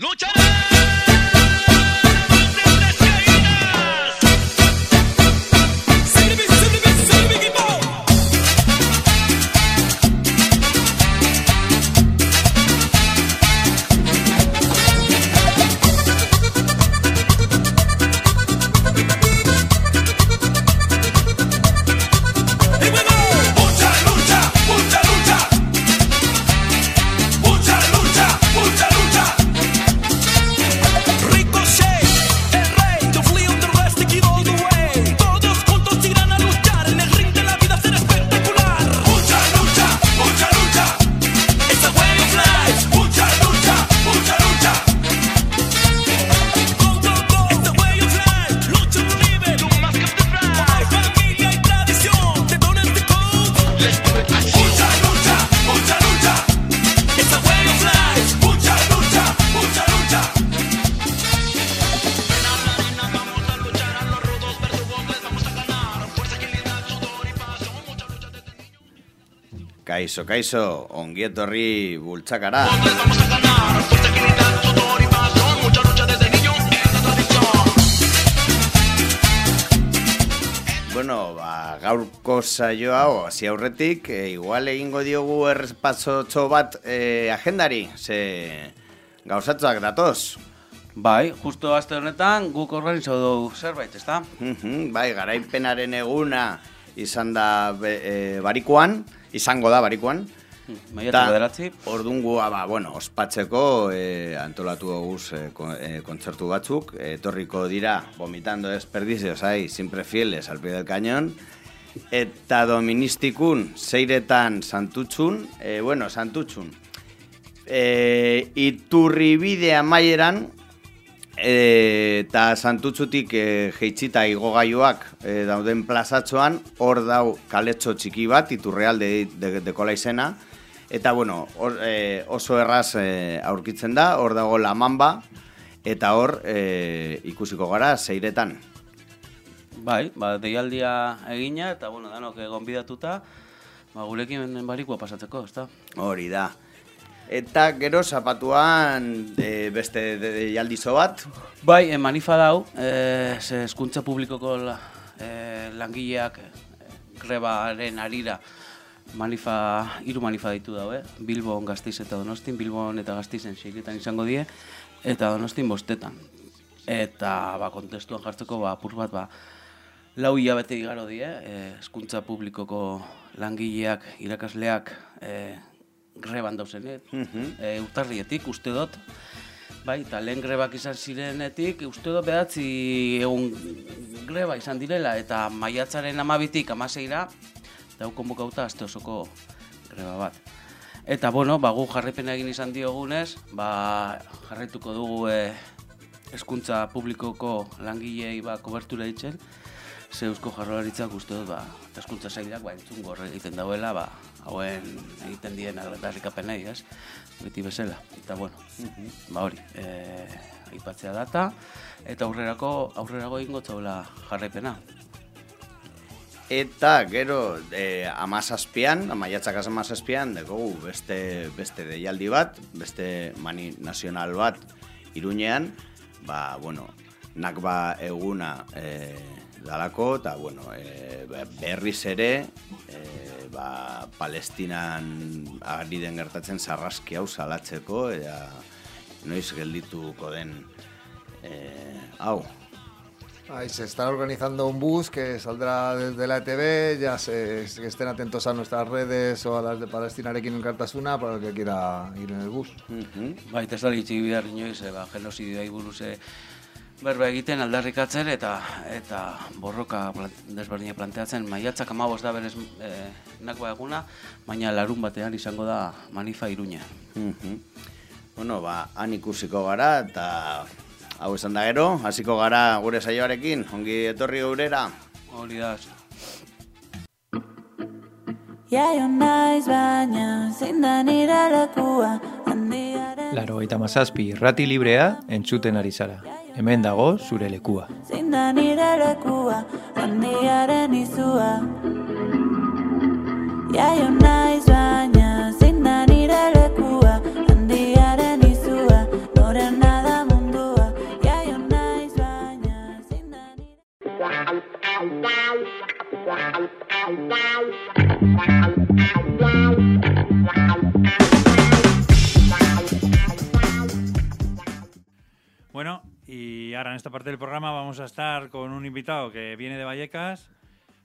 ¡Lucharé! Kaixo, kaixo, ongi etorri bultzakara. Bueno, ba, gaurko saio hau, hasi aurretik, e, igual egingo diogu errespazotxo bat e, agendari, ze gauzatzuak datoz. Bai, justo aste honetan guk organizau dugu zerbait, ezta? Bai, garaipenaren eguna izan da be, e, barikuan, izango da barikuan. Maiatzeko bederatzi. Ordungua, ba, bueno, ospatzeko e, antolatu guz e, kon, e, kontzertu batzuk, etorriko dira, vomitando desperdizios, ai, siempre fieles al pie del cañón, eta doministikun, zeiretan santutxun, e, bueno, santutxun, e, iturribide amaieran, eta santutxutik e, jeitxita igogaiuak e, dauden plazatxoan, hor dau kaletxo txiki bat, iturreal de, de, de, dekola izena, Eta, bueno, or, e, oso erraz e, aurkitzen da, hor dago la mamba, eta hor e, ikusiko gara zeiretan. Bai, ba, deialdia egina, eta, bueno, danok egon bidatuta, ba, gurekin barikua pasatzeko, ez da? Hori da. Eta gero zapatuan e, beste deialdizo bat? Bai, e, manifa dau, e, eskuntza publikoko la, e, langileak e, grebaren arira, manifa, hiru manifa ditu dau, eh? Bilbon, Gasteiz eta Donostin, Bilbon eta Gasteizen seiretan izango die, eta Donostin bostetan. Eta, ba, kontestuan jartzeko, ba, apur bat, ba, lau hilabete igaro die, eh, eskuntza publikoko langileak, irakasleak, eh, greban dauzenet, mm -hmm. eh, urtarrietik, uste dut, bai, eta lehen grebak izan zirenetik, uste dut behatzi egun greba izan direla, eta maiatzaren amabitik amaseira, dau konbokauta aste osoko greba bat. Eta bueno, ba gu jarripena egin izan diogunez, ba jarraituko dugu e, eskuntza publikoko langilei ba kobertura ditzen. Ze eusko jarrolaritzak uste dut, ba, eskuntza sailak ba, entzun gorre egiten dauela, ba, hauen egiten dien agretarrikapenei, ez? Beti bezala. Eta bueno, ba hori, e, aipatzea data, eta aurrerako, aurrerako egingo txaula jarraipena. Eta gero e, amazazpian, amaiatzak amazazpian, dugu beste, beste deialdi bat, beste mani nazional bat iruñean, ba, bueno, nakba eguna e, dalako, eta, bueno, e, berriz ere, e, ba, palestinan ari den gertatzen sarraski hau salatzeko, eta noiz geldituko den e, hau, Ahí se está organizando un bus que saldrá desde la ETV, ya se, que estén atentos a nuestras redes o a las de Palestina Arekin en Cartasuna para el que quiera ir en el bus. Uh -huh. Bai, ez da litxik bihar inoiz, ba, genozidia buruz berba egiten aldarrikatzen eta eta borroka plant, desberdina planteatzen maiatzak amabos da berez e, nakba eguna, baina larun batean izango da manifa iruña. Uh -huh. Bueno, ba, han ikusiko gara eta Hau esan da gero, hasiko gara gure saioarekin, ongi etorri gaurera. Hori da. Jaio naiz baina, zein da nire lekua, Laro eta mazazpi rati librea entzuten ari zara. Hemen dago zure lekua. Zein da nire lekua, handiaren izua. Jaio esta parte del programa vamos a estar con un invitado que viene de Vallecas,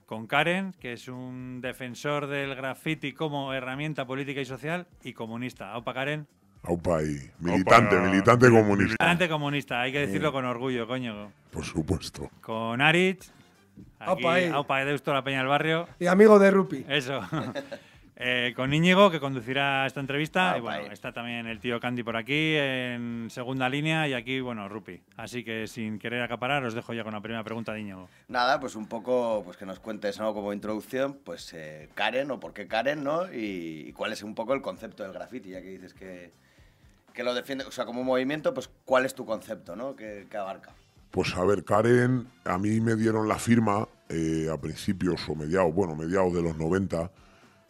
con Karen, que es un defensor del graffiti como herramienta política y social y comunista. Aupa Karen. Aupa ahí. Militante, militante comunista. Militante comunista, hay que decirlo con orgullo, coño. Por supuesto. Con Aritz. Aquí, Aupa ahí. Aupa de Deusto, la Peña del Barrio. Y amigo de Rupi. Eso. Eh, con Íñigo, que conducirá esta entrevista. Ah, y bueno, está también el tío Candy por aquí, en segunda línea, y aquí, bueno, Rupi. Así que sin querer acaparar, os dejo ya con la primera pregunta de Íñigo. Nada, pues un poco pues que nos cuentes ¿no? como introducción, pues eh, Karen o por qué Karen, ¿no? Y, y cuál es un poco el concepto del graffiti, ya que dices que, que lo defiende, o sea, como movimiento, pues cuál es tu concepto, ¿no? Que, que abarca. Pues a ver, Karen, a mí me dieron la firma eh, a principios o mediados, bueno, mediados de los 90,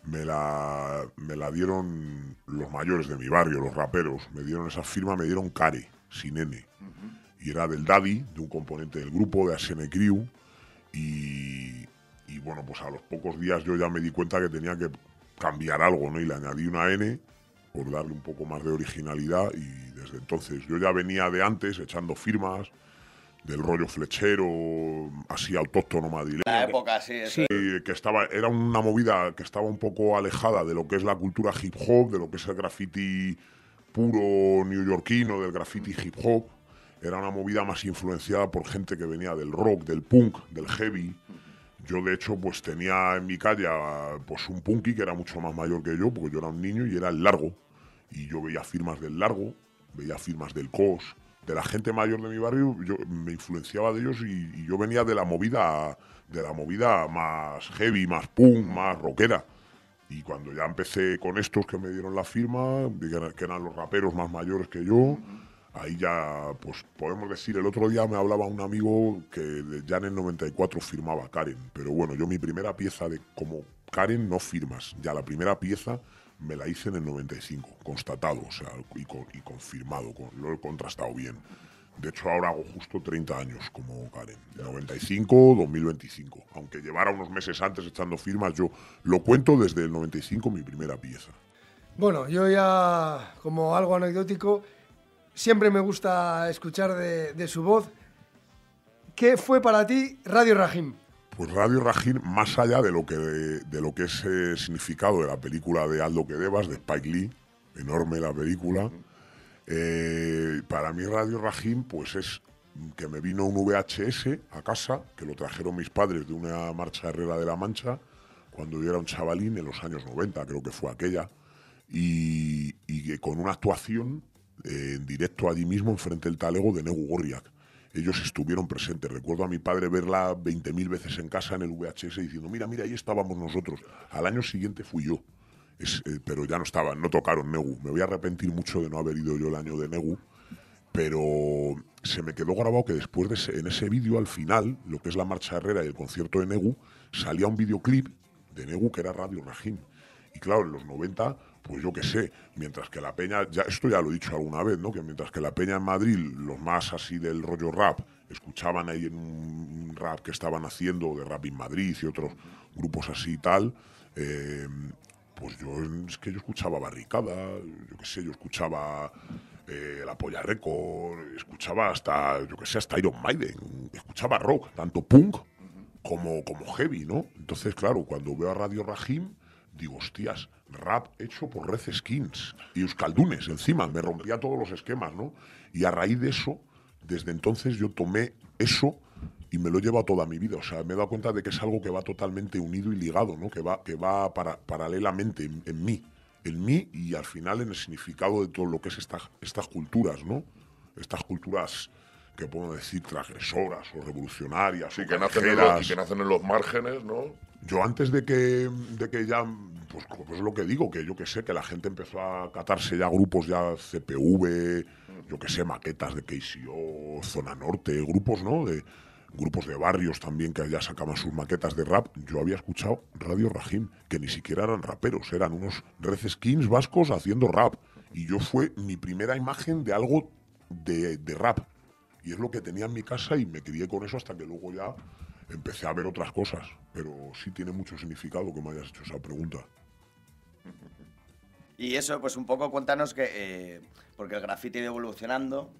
me la, me la dieron los mayores de mi barrio, los raperos, me dieron esa firma, me dieron Care, sin N. Y era del Daddy, de un componente del grupo, de Asene Crew, y, y bueno, pues a los pocos días yo ya me di cuenta que tenía que cambiar algo, ¿no? Y le añadí una N por darle un poco más de originalidad y desde entonces yo ya venía de antes echando firmas del rollo flechero, así autóctono madrileño. La época, sí. Y que estaba, era una movida que estaba un poco alejada de lo que es la cultura hip hop, de lo que es el graffiti puro neoyorquino, del graffiti hip hop. Era una movida más influenciada por gente que venía del rock, del punk, del heavy. Yo, de hecho, pues tenía en mi calle pues un punky que era mucho más mayor que yo, porque yo era un niño y era el largo. Y yo veía firmas del largo, veía firmas del COS, de la gente mayor de mi barrio, yo me influenciaba de ellos y, yo venía de la movida, de la movida más heavy, más punk, más rockera. Y cuando ya empecé con estos que me dieron la firma, que eran- los raperos más mayores que yo, ahí ya, pues podemos decir, el otro día me hablaba un amigo que ya en el 94 firmaba Karen. Pero bueno, yo mi primera pieza de como Karen no firmas. Ya la primera pieza me la hice en el 95, constatado, o sea, y, con- y confirmado, con- lo he contrastado bien. De hecho, ahora hago justo 30 años como Karen. 95, 2025. Aunque llevara unos meses antes echando firmas, yo lo cuento desde el 95, mi primera pieza. Bueno, yo ya, como algo anecdótico, siempre me gusta escuchar de, de su voz. ¿Qué fue para ti Radio Rajim? Pues Radio Rajin, más allá de lo que, de lo que es el significado de la película de Aldo que Debas, de Spike Lee, enorme la película, eh, para mí Radio Rajin, pues es que me vino un VHS a casa, que lo trajeron mis padres de una marcha herrera de la Mancha, cuando yo era un chavalín en los años 90, creo que fue aquella, y, y que con una actuación eh, en directo allí mismo, enfrente del talego de Negu Gorriak. Ellos estuvieron presentes. Recuerdo a mi padre verla 20.000 veces en casa en el VHS diciendo, mira, mira, ahí estábamos nosotros. Al año siguiente fui yo. Eh, pero ya no estaban, no tocaron Negu. Me voy a arrepentir mucho de no haber ido yo el año de Negu, pero se me quedó grabado que después de ese- en ese vídeo, al final, lo que es la marcha herrera y el concierto de Negu, salía un videoclip de Negu que era Radio Rajin. Y claro, en los 90, pues yo qué sé, mientras que la peña, ya, esto ya lo he dicho alguna vez, ¿no? Que mientras que la peña en Madrid, los más así del rollo rap, escuchaban ahí en un rap que estaban haciendo de Rap in Madrid y otros grupos así y tal, eh, pues yo es que yo escuchaba Barricada, yo qué sé, yo escuchaba eh, La Polla Record, escuchaba hasta, yo qué sé, hasta Iron Maiden, escuchaba rock, tanto punk como, como heavy, ¿no? Entonces, claro, cuando veo a Radio Rajim, digo, hostias, rap hecho por Red Skins y Euskaldunes encima, me rompía todos los esquemas, ¿no? Y a raíz de eso, desde entonces yo tomé eso y me lo he llevado toda mi vida. O sea, me he dado cuenta de que es algo que va totalmente unido y ligado, ¿no? Que va, que va para- paralelamente en, en mí, en mí y al final en el significado de todo lo que es esta- estas culturas, ¿no? Estas culturas que podemos decir transgresoras o revolucionarias. Sí, o que nacen, en callejeras. los, y que nacen en los márgenes, ¿no? Yo antes de que, de que ya, pues, pues lo que digo, que yo que sé, que la gente empezó a catarse ya grupos ya CPV, yo que sé, maquetas de KCO, Zona Norte, grupos, ¿no? De, grupos de barrios también que ya sacaban sus maquetas de rap. Yo había escuchado Radio Rajim, que ni siquiera eran raperos, eran unos red skins vascos haciendo rap. Y yo fue mi primera imagen de algo de, de rap. Y es lo que tenía en mi casa y me crié con eso hasta que luego ya empecé a ver otras cosas. Pero sí tiene mucho significado que me hayas hecho esa pregunta. Y eso, pues un poco cuéntanos que. eh, porque el graffiti ha ido evolucionando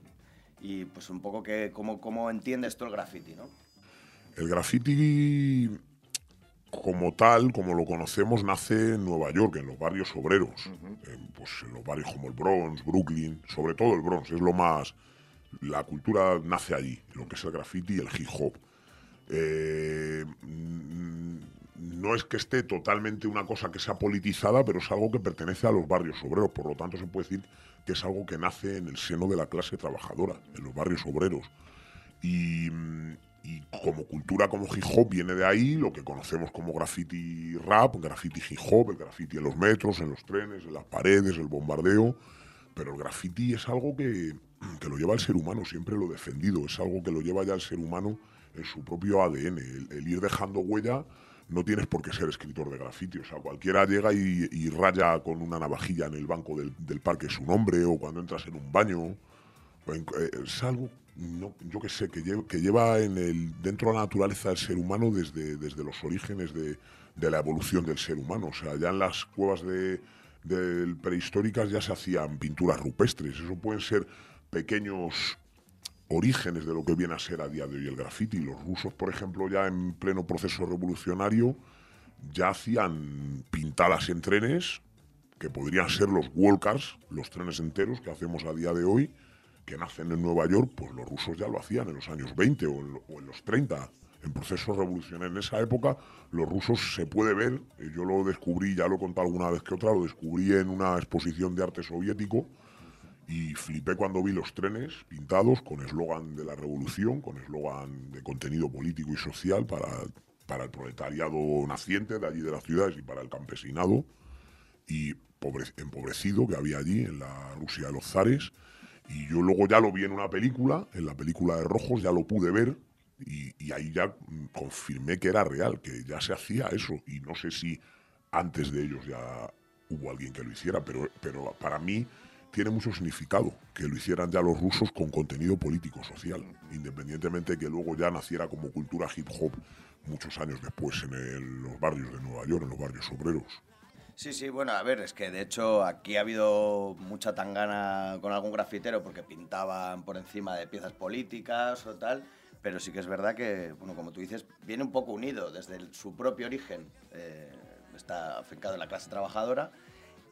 y pues un poco que, cómo, cómo entiendes tú el graffiti, ¿no? El graffiti como tal, como lo conocemos, nace en Nueva York, en los barrios obreros. En, pues en los barrios como el Bronx, Brooklyn, sobre todo el Bronx, es lo más... La cultura nace allí, lo que es el graffiti y el hip hop. Eh, mm, no es que esté totalmente una cosa que sea politizada, pero es algo que pertenece a los barrios obreros. Por lo tanto, se puede decir que es algo que nace en el seno de la clase trabajadora, en los barrios obreros. Y, mm, como cultura, como hip hop, viene de ahí lo que conocemos como graffiti rap, graffiti hip hop, el graffiti en los metros, en los trenes, en las paredes, el bombardeo. Pero el graffiti es algo que, que lo lleva el ser humano, siempre lo he defendido, es algo que lo lleva ya el ser humano en su propio ADN. El, ir dejando huella, no tienes por qué ser escritor de graffiti. O sea, cualquiera llega y, raya con una navajilla en el banco del, del parque su nombre, o cuando entras en un baño. eh, es algo, yo que sé, que lleva, que lleva en el, dentro de la naturaleza del ser humano desde, desde los orígenes de, de la evolución del ser humano. O sea, ya en las cuevas de, del prehistóricas ya se hacían pinturas rupestres. Eso pueden ser pequeños orígenes de lo que viene a ser a día de hoy el graffiti. Los rusos, por ejemplo, ya en pleno proceso revolucionario, ya hacían pintadas en trenes, que podrían ser los walkers, los trenes enteros que hacemos a día de hoy, que nacen en Nueva York, pues los rusos ya lo hacían en los años 20 o en, los 30, en procesos revolucionarios. En esa época, los rusos se puede ver, eh, yo lo descubrí, ya lo he contado alguna vez que otra, lo descubrí en una exposición de arte soviético, y flipé cuando vi los trenes pintados con eslogan de la revolución, con eslogan de contenido político y social para, para el proletariado naciente de allí de las ciudades y para el campesinado y pobre- empobrecido que había allí en la Rusia de los zares. Y yo luego ya lo vi en una película, en la película de Rojos, ya lo pude ver y, y ahí ya confirmé que era real, que ya se hacía eso. Y no sé si antes de ellos ya hubo alguien que lo hiciera, pero, pero para mí tiene mucho significado que lo hicieran ya los rusos con contenido político social, independientemente de que luego ya naciera como cultura hip hop muchos años después en el- los barrios de Nueva York, en los barrios obreros. Sí, sí, bueno, a ver, es que de hecho aquí ha habido mucha tangana con algún grafitero porque pintaban por encima de piezas políticas o tal, pero sí que es verdad que, bueno, como tú dices, viene un poco unido desde el- su propio origen, eh, está afincado en la clase trabajadora,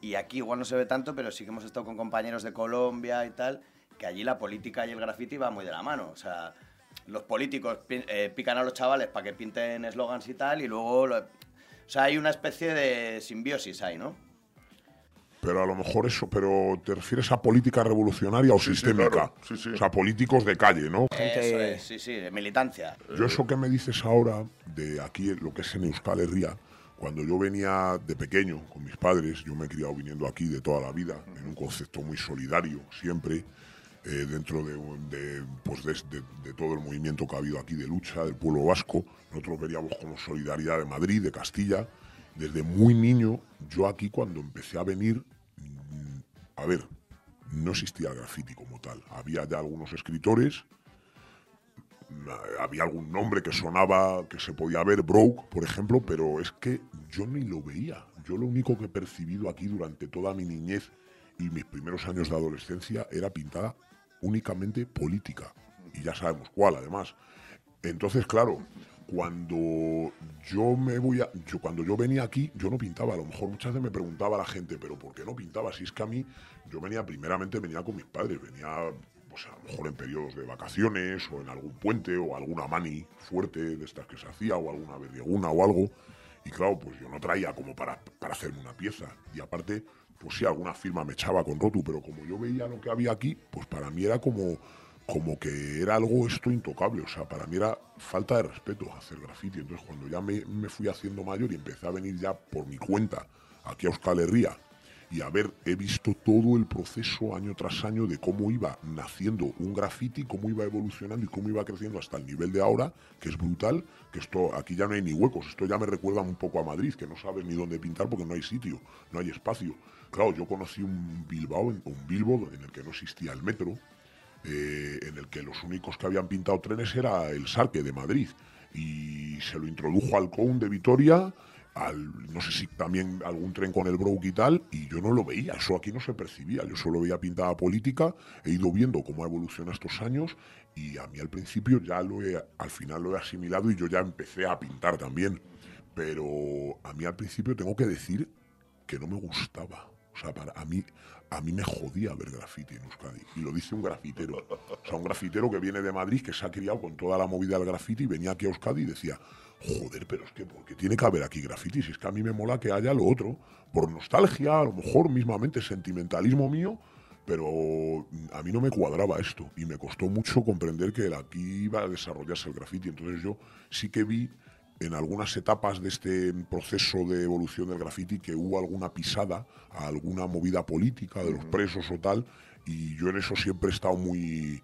y aquí igual no se ve tanto, pero sí que hemos estado con compañeros de Colombia y tal, que allí la política y el graffiti van muy de la mano, o sea, los políticos eh, pican a los chavales para que pinten eslogans y tal, y luego... lo- o sea, hay una especie de simbiosis ahí, ¿no? Pero a lo mejor eso, pero ¿te refieres a política revolucionaria o Sí, sí, sistémica? claro, sí, sí. O sea, políticos de calle, ¿no? Eso es, sí, sí, de militancia. Yo eso que me dices ahora de aquí, lo que es en Euskal Herria, cuando yo venía de pequeño con mis padres, yo me he criado viniendo aquí de toda la vida, en un concepto muy solidario siempre, eh, dentro pues de todo el movimiento que ha habido aquí de lucha del pueblo vasco. Nosotros veríamos como Solidaridad de Madrid, de Castilla. Desde muy niño, yo aquí cuando empecé a venir, mm, a ver, no existía el graffiti como tal. Había ya algunos escritores, había algún nombre que sonaba, que se podía ver, Broke, por ejemplo, pero es que yo ni lo veía. Yo lo único que he percibido aquí durante toda mi niñez y mis primeros años de adolescencia era pintada únicamente política. Y ya sabemos cuál, además. Entonces, claro, cuando yo me voy a. Yo, cuando yo venía aquí, yo no pintaba. A lo mejor muchas veces me preguntaba la gente, ¿pero por qué no pintaba? Si es que a mí, yo venía, primeramente venía con mis padres, venía, pues a lo mejor en periodos de vacaciones, o en algún puente, o alguna mani fuerte de estas que se hacía, o alguna verdieguna o algo. Y claro, pues yo no traía como para, para hacerme una pieza. Y aparte, pues sí, alguna firma me echaba con Rotu, pero como yo veía lo que había aquí, pues para mí era como, como que era algo esto intocable. O sea, para mí era falta de respeto hacer graffiti. Entonces, cuando ya me, me fui haciendo mayor y empecé a venir ya por mi cuenta aquí a Euskal Herria y a ver, he visto todo el proceso año tras año de cómo iba naciendo un graffiti, cómo iba evolucionando y cómo iba creciendo hasta el nivel de ahora, que es brutal, que esto aquí ya no hay ni huecos, esto ya me recuerda un poco a Madrid, que no sabes ni dónde pintar porque no hay sitio, no hay espacio. Claro, yo conocí un Bilbao, un Bilbo en el que no existía el metro, eh, en el que los únicos que habían pintado trenes era el Sarque de Madrid y se lo introdujo al Alcón de Vitoria al, no sé si también algún tren con el Broke y tal, y yo no lo veía, eso aquí no se percibía, yo solo veía pintada política, he ido viendo cómo ha evolucionado estos años, y a mí al principio ya lo he, al final lo he asimilado y yo ya empecé a pintar también, pero a mí al principio tengo que decir que no me gustaba. O sea, para, a, mí, a mí me jodía ver graffiti en Euskadi. Y lo dice un grafitero. O sea, un grafitero que viene de Madrid, que se ha criado con toda la movida del graffiti, venía aquí a Euskadi y decía, joder, pero es que porque tiene que haber aquí graffiti, si es que a mí me mola que haya lo otro, por nostalgia, a lo mejor mismamente sentimentalismo mío, pero a mí no me cuadraba esto. Y me costó mucho comprender que aquí iba a desarrollarse el graffiti. Entonces yo sí que vi en algunas etapas de este proceso de evolución del graffiti que hubo alguna pisada a alguna movida política de los presos o tal, y yo en eso siempre he estado muy...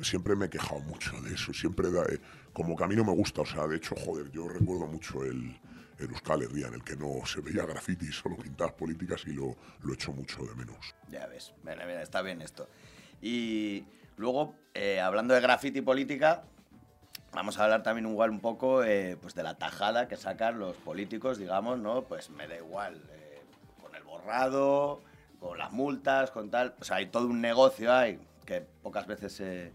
Siempre me he quejado mucho de eso, siempre da- eh, como que a mí no me gusta, o sea, de hecho, joder, yo recuerdo mucho el, el Euskal Herria en el que no se veía graffiti, solo pintadas políticas y lo, lo echo mucho de menos. Ya ves, está bien esto. Y luego, eh, hablando de graffiti política, vamos a hablar también igual un poco eh, pues de la tajada que sacan los políticos, digamos, ¿no? Pues me da igual, eh, con el borrado, con las multas, con tal... O sea, hay todo un negocio ahí que pocas veces se,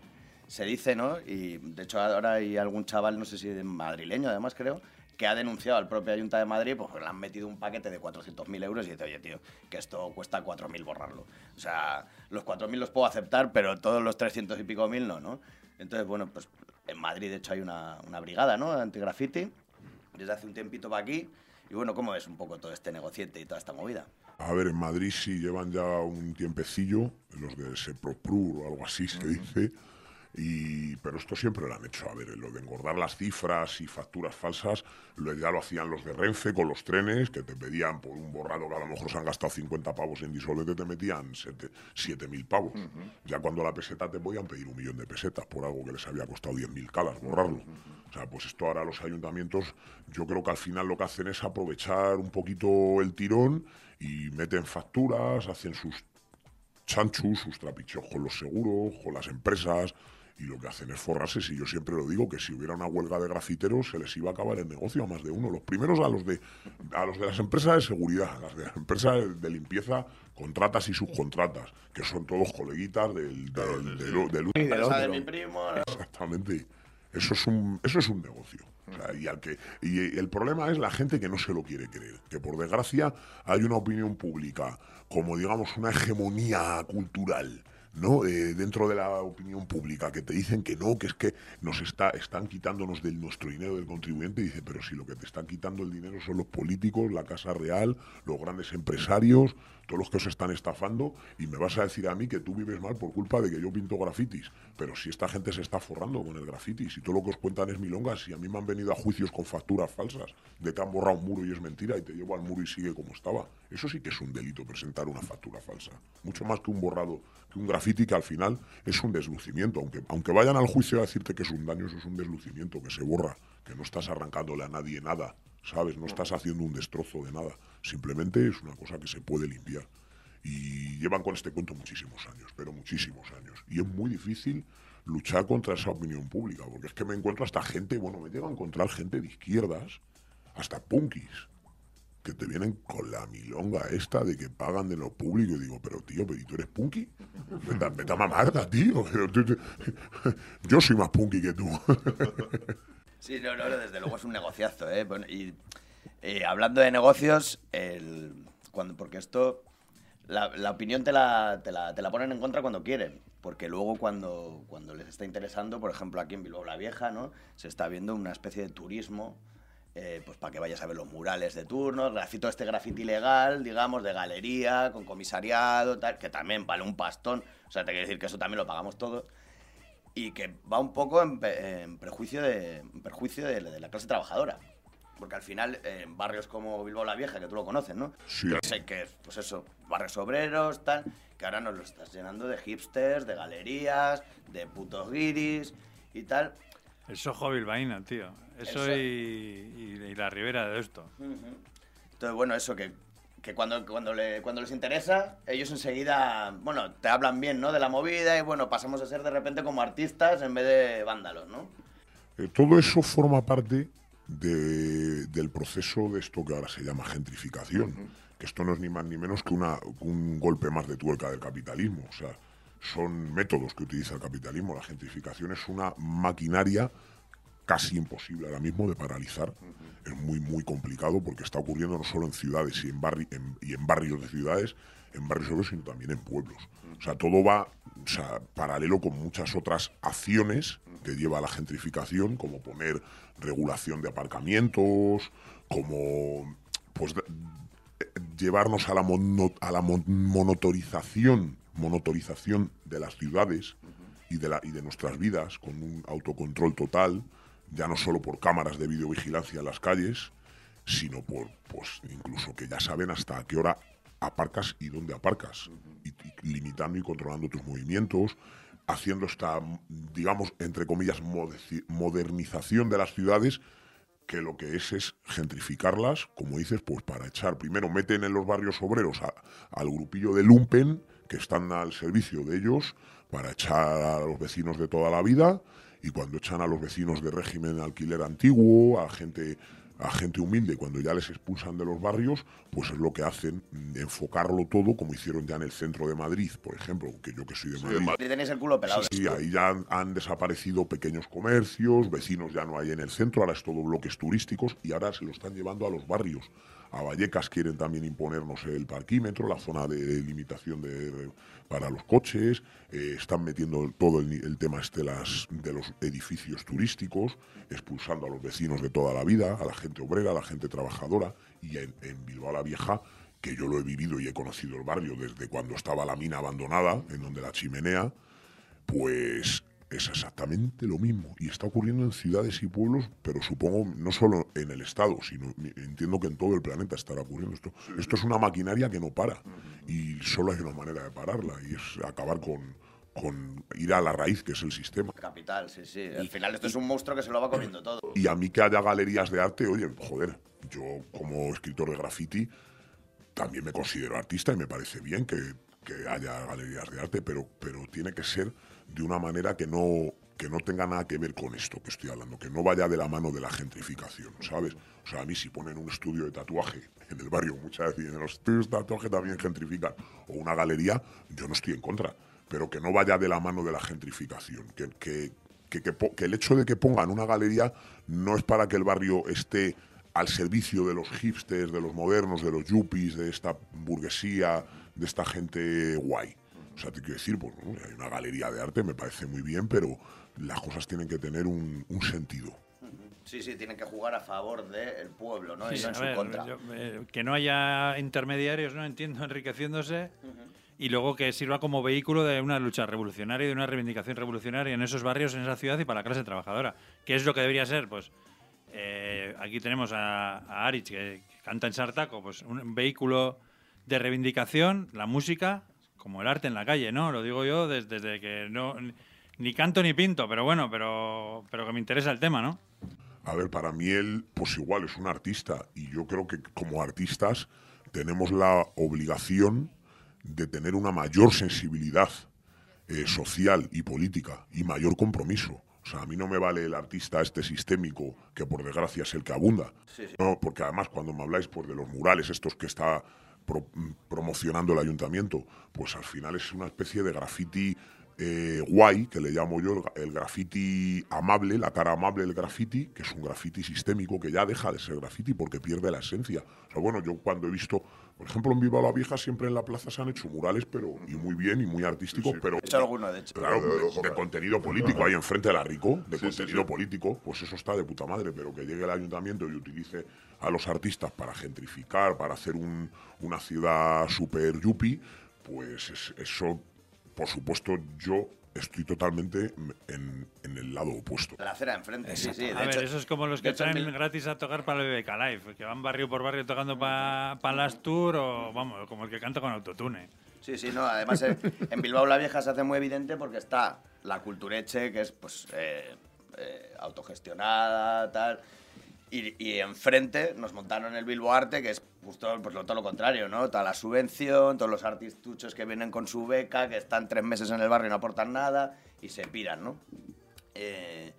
se dice, ¿no? Y de hecho ahora hay algún chaval, no sé si madrileño además creo, que ha denunciado al propio Ayuntamiento de Madrid porque le han metido un paquete de 400.000 euros y dice, oye, tío, que esto cuesta 4.000 borrarlo. O sea, los 4.000 los puedo aceptar, pero todos los 300 y pico mil no, ¿no? Entonces, bueno, pues en Madrid, de hecho, hay una, una brigada, ¿no? Antigraffiti, desde hace un tiempito para aquí. Y bueno, ¿cómo es un poco todo este negociete y toda esta movida? A ver, en Madrid sí llevan ya un tiempecillo, los de Seproprur o algo así se dice, y, pero esto siempre lo han hecho. A ver, lo de engordar las cifras y facturas falsas, lo, ya lo hacían los de Renfe con los trenes, que te pedían por un borrado que a lo mejor se han gastado 50 pavos en disolvente, te metían 7.000 pavos. Ya cuando la peseta te podían pedir un millón de pesetas por algo que les había costado 10.000 calas borrarlo. O sea, pues esto ahora los ayuntamientos, yo creo que al final lo que hacen es aprovechar un poquito el tirón y meten facturas, hacen sus chanchus, sus trapicheos con los seguros, con las empresas, y lo que hacen es forrarse. Si yo siempre lo digo, que si hubiera una huelga de grafiteros, se les iba a acabar el negocio a más de uno. Los primeros a los de, a los de las empresas de seguridad, a las de las empresas de limpieza, contratas y subcontratas, que son todos coleguitas del, del, del- del- Empresa de mi primo... Exactamente. Eso es un, eso es un negocio. O sea, y, al que, y el problema es la gente que no se lo quiere creer. Que por desgracia hay una opinión pública, como digamos una hegemonía cultural. ¿No? Eh, dentro de la opinión pública que te dicen que no, que es que nos está, están quitándonos del nuestro dinero del contribuyente, dice, pero si lo que te están quitando el dinero son los políticos, la Casa Real, los grandes empresarios, todos los que os están estafando, y me vas a decir a mí que tú vives mal por culpa de que yo pinto grafitis. Pero si esta gente se está forrando con el graffiti, si todo lo que os cuentan es milongas, si a mí me han venido a juicios con facturas falsas, de que han borrado un muro y es mentira, y te llevo al muro y sigue como estaba. Eso sí que es un delito presentar una factura falsa. Mucho más que un borrado, que un graffiti que al final es un deslucimiento. Aunque, aunque vayan al juicio a decirte que es un daño, eso es un deslucimiento, que se borra, que no estás arrancándole a nadie nada, ¿sabes? No estás haciendo un destrozo de nada. Simplemente es una cosa que se puede limpiar. Y llevan con este cuento muchísimos años, pero muchísimos años. Y es muy difícil luchar contra esa opinión pública, porque es que me encuentro hasta gente, bueno, me llego a encontrar gente de izquierdas, hasta punkis, que te vienen con la milonga esta de que pagan de lo público. Y digo, pero tío, pero ¿y tú eres punky? Vete, vete tío. Yo soy más punky que tú. Sí, no, no, desde luego es un negociazo, ¿eh? Bueno, y eh, hablando de negocios, el, cuando, porque esto, la, opinión te la, te, la, te la ponen en contra cuando quieren, porque luego cuando, cuando les está interesando, por ejemplo aquí en Bilbao Vieja, ¿no? Se está viendo una especie de turismo, eh, pues para que vayas a ver los murales de turno, grafito este grafiti legal, digamos, de galería, con comisariado, tal, que también vale un pastón, o sea, te quiero decir que eso también lo pagamos todos y que va un poco en, pe- en prejuicio, de, en perjuicio de, de la clase trabajadora. Porque al final, en barrios como Bilbao la Vieja, que tú lo conoces, ¿no? Sí. Que sé que es, pues eso, barrios obreros, tal, que ahora nos lo estás llenando de hipsters, de galerías, de putos guiris y tal. El Soho Bilbaína, tío. Eso Eso. y, y- y la ribera de esto. Entonces, bueno, eso que, que cuando, cuando, le- cuando les interesa, ellos enseguida, bueno, te hablan bien, ¿no? De la movida y, bueno, pasamos a ser de repente como artistas en vez de vándalos, ¿no? Eh, todo eso forma parte de- del proceso de esto que ahora se llama gentrificación. Que esto no es ni más ni menos que una, un golpe más de tuerca del capitalismo. O sea, son métodos que utiliza el capitalismo. La gentrificación es una maquinaria casi imposible ahora mismo de paralizar. Es muy, muy complicado porque está ocurriendo no solo en ciudades y en, barri- en- y en barrios de ciudades, en barrios urbanos, sino también en pueblos. O sea, todo va o sea, paralelo con muchas otras acciones que lleva a la gentrificación, como poner regulación de aparcamientos, como pues eh, llevarnos a la, mono- a la mon- monotorización, monotorización de las ciudades y de, la, y de nuestras vidas, con un autocontrol total, ya no solo por cámaras de videovigilancia en las calles, sino por, pues, incluso que ya saben hasta qué hora aparcas y dónde aparcas, y, y limitando y controlando tus movimientos, haciendo esta, digamos, entre comillas, modernización de las ciudades, que lo que es es gentrificarlas, como dices, pues para echar, primero meten en los barrios obreros a- al grupillo de Lumpen, que están al servicio de ellos, para echar a los vecinos de toda la vida, y cuando echan a los vecinos de régimen alquiler antiguo, a gente a gente humilde, cuando ya les expulsan de los barrios, pues es lo que hacen, mm, enfocarlo todo, como hicieron ya en el centro de Madrid, por ejemplo, que yo que soy de Madrid. Madrid tenéis el culo pelado. Sí, sí, ahí ya han, han desaparecido pequeños comercios, vecinos ya no hay en el centro, ahora es todo bloques turísticos y ahora se lo están llevando a los barrios. A Vallecas quieren también imponernos el parquímetro, la zona de limitación de, para los coches, eh, están metiendo todo el, tema este las, de los edificios turísticos, expulsando a los vecinos de toda la vida, a la gente obrera, a la gente trabajadora, y en, en Bilbao la Vieja que yo lo he vivido y he conocido el barrio desde cuando estaba la mina abandonada, en donde la chimenea, pues es exactamente lo mismo. Y está ocurriendo en ciudades y pueblos, pero supongo no solo en el Estado, sino entiendo que en todo el planeta estará ocurriendo esto. Esto es una maquinaria que no para. Y solo hay una manera de pararla, y es acabar con, con ir a la raíz, que es el sistema. Capital, sí, sí. Al final esto es un monstruo que se lo va comiendo todo. Y a mí que haya galerías de arte, oye, joder, yo como escritor de graffiti también me considero artista y me parece bien que, que haya galerías de arte, pero, pero tiene que ser de una manera que no, que no tenga nada que ver con esto que estoy hablando, que no vaya de la mano de la gentrificación, ¿sabes? O sea, a mí si ponen un estudio de tatuaje en el barrio, muchas veces los estudios de tatuaje también gentrifican, o una galería, yo no estoy en contra, pero que no vaya de la mano de la gentrificación, que, que, que, que el hecho de que pongan una galería no es para que el barrio esté al servicio de los hipsters, de los modernos, de los yuppies, de esta burguesía, de esta gente guay. O sea, te quiero decir, pues ¿no? hay una galería de arte, me parece muy bien, pero las cosas tienen que tener un, un sentido. Sí, sí, tienen que jugar a favor del pueblo, ¿no? y Sí, no a en su ver, contra. yo, eh, que no haya intermediarios, no entiendo, enriqueciéndose y luego que sirva como vehículo de una lucha revolucionaria y de una reivindicación revolucionaria en esos barrios, en esa ciudad y para la clase trabajadora. ¿Qué es lo que debería ser? Pues eh, aquí tenemos a, a Aritz que, que canta en Sartaco, pues un vehículo de reivindicación, la música, como el arte en la calle, ¿no? Lo digo yo desde, desde que no ni canto ni pinto, pero bueno, pero, pero que me interesa el tema, ¿no? A ver, para mí él, pues igual es un artista y yo creo que como artistas tenemos la obligación de tener una mayor sensibilidad eh, social y política y mayor compromiso. O sea, a mí no me vale el artista este sistémico que por desgracia es el que abunda. No, porque además cuando me habláis pues, de los murales estos que está pro- promocionando el ayuntamiento, pues al final es una especie de graffiti eh, guay, que le llamo yo el graffiti amable, la cara amable del graffiti, que es un graffiti sistémico que ya deja de ser graffiti porque pierde la esencia. O sea, bueno, yo cuando he visto, por ejemplo, en Viva la Vieja siempre en la plaza se han hecho murales, pero y muy bien y muy artísticos, pero He hecho alguno, de hecho. Claro, de- de, de contenido político, ahí enfrente de la Rico, de Sí, contenido político, pues eso está de puta madre, pero que llegue el ayuntamiento y utilice a los artistas para gentrificar, para hacer un- una ciudad super yuppie, pues es- eso, por supuesto, yo estoy totalmente en, en el lado opuesto. La acera enfrente, sí, sí. De A ver, hecho- eso es como los que traen gratis a tocar para el BBK Live, que van barrio por barrio tocando para las tour o, vamos, como el que canta con autotune. Sí, sí, no. Además, eh, en Bilbao la Vieja se hace muy evidente porque está la cultureche, que es pues eh, eh, autogestionada, tal. Y, y enfrente nos montaron el Bilbo Arte, que es justo pues, lo, todo lo contrario, ¿no? Toda la subvención, todos los artistuchos que vienen con su beca, que están tres meses en el barrio y no aportan nada, y se piran, ¿no? Eh,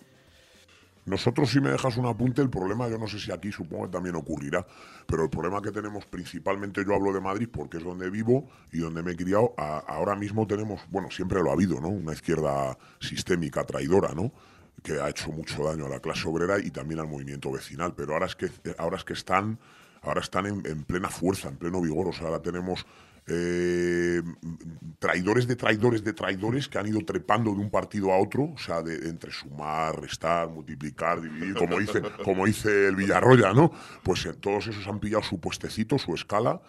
Nosotros, si me dejas un apunte, el problema, yo no sé si aquí supongo que también ocurrirá, pero el problema que tenemos principalmente, yo hablo de Madrid porque es donde vivo y donde me he criado, ahora mismo tenemos, bueno, siempre lo ha habido, ¿no? Una izquierda sistémica, traidora, ¿no? que ha hecho mucho daño a la clase obrera y también al movimiento vecinal, pero ahora es que, ahora es que están, ahora están en, en plena fuerza, en pleno vigor, o sea, ahora tenemos eh, traidores de traidores de traidores que han ido trepando de un partido a otro, o sea, de, entre sumar, restar, multiplicar, dividir, como dice, como dice el Villarroya, ¿no? Pues eh, todos esos han pillado su puestecito, su escala,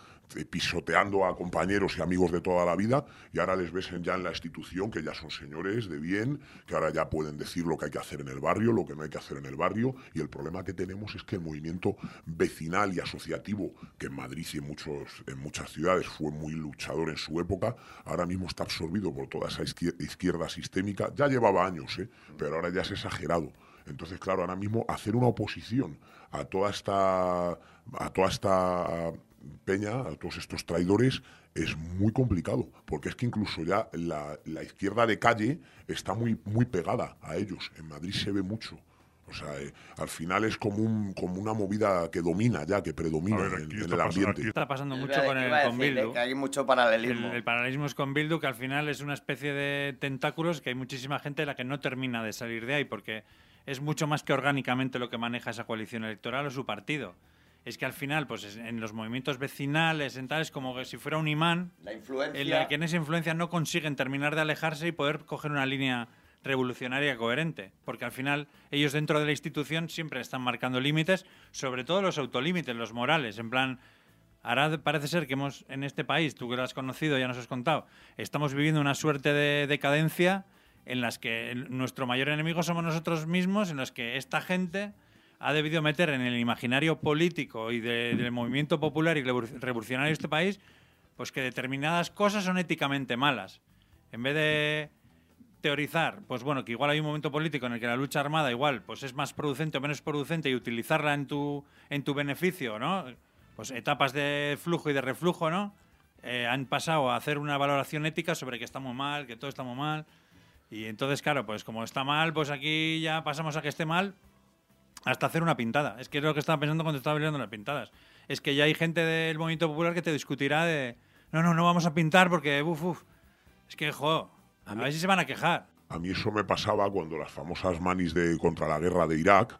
pisoteando a compañeros y amigos de toda la vida, y ahora les ves ya en la institución que ya son señores de bien, que ahora ya pueden decir lo que hay que hacer en el barrio, lo que no hay que hacer en el barrio, y el problema que tenemos es que el movimiento vecinal y asociativo, que en Madrid y en, muchos, en muchas ciudades fue muy luchador en su época, ahora mismo está absorbido por toda esa izquier- izquierda sistémica, ya llevaba años, ¿eh? pero ahora ya es exagerado. Entonces, claro, ahora mismo hacer una oposición a toda esta, a toda esta peña, a todos estos traidores, es muy complicado, porque es que incluso ya la, la izquierda de calle está muy, muy pegada a ellos. En Madrid se ve mucho. O sea, eh, al final es como, un, como una movida que domina ya, que predomina ver, en, el ambiente. aquí está pasando mucho con, el, con decir, Bildu. que hay mucho paralelismo. El, el paralelismo es con Bildu, que al final es una especie de tentáculos que hay muchísima gente la que no termina de salir de ahí, porque es mucho más que orgánicamente lo que maneja esa coalición electoral o su partido. Es que al final, pues es- en los movimientos vecinales, en tal, es como que si fuera un imán, La influencia. en la que en esa influencia no consiguen terminar de alejarse y poder coger una línea revolucionaria coherente. Porque al final ellos dentro de la institución siempre están marcando límites, sobre todo los autolímites, los morales. En plan, ahora parece ser que hemos en este país, tú que lo has conocido, ya nos has contado, estamos viviendo una suerte de decadencia en las que nuestro mayor enemigo somos nosotros mismos, en las que esta gente ha debido meter en el imaginario político y de- del movimiento popular y revo- revolucionario de este país, pues que determinadas cosas son éticamente malas. En vez de teorizar, pues bueno, que igual hay un momento político en el que la lucha armada igual pues es más producente o menos producente y utilizarla en tu, en tu beneficio, ¿no? Pues etapas de flujo y de reflujo, ¿no? Eh, han pasado a hacer una valoración ética sobre que está muy mal, que todo está muy mal. Y entonces, claro, pues como está mal, pues aquí ya pasamos a que esté mal hasta hacer una pintada. Es que es lo que estaba pensando cuando estaba viendo las pintadas. Es que ya hay gente del movimiento popular que te discutirá de no, no, no vamos a pintar porque, uf, uf. Es que, jo, a ver si se van a quejar. A mí eso me pasaba cuando las famosas manis de contra la guerra de Irak,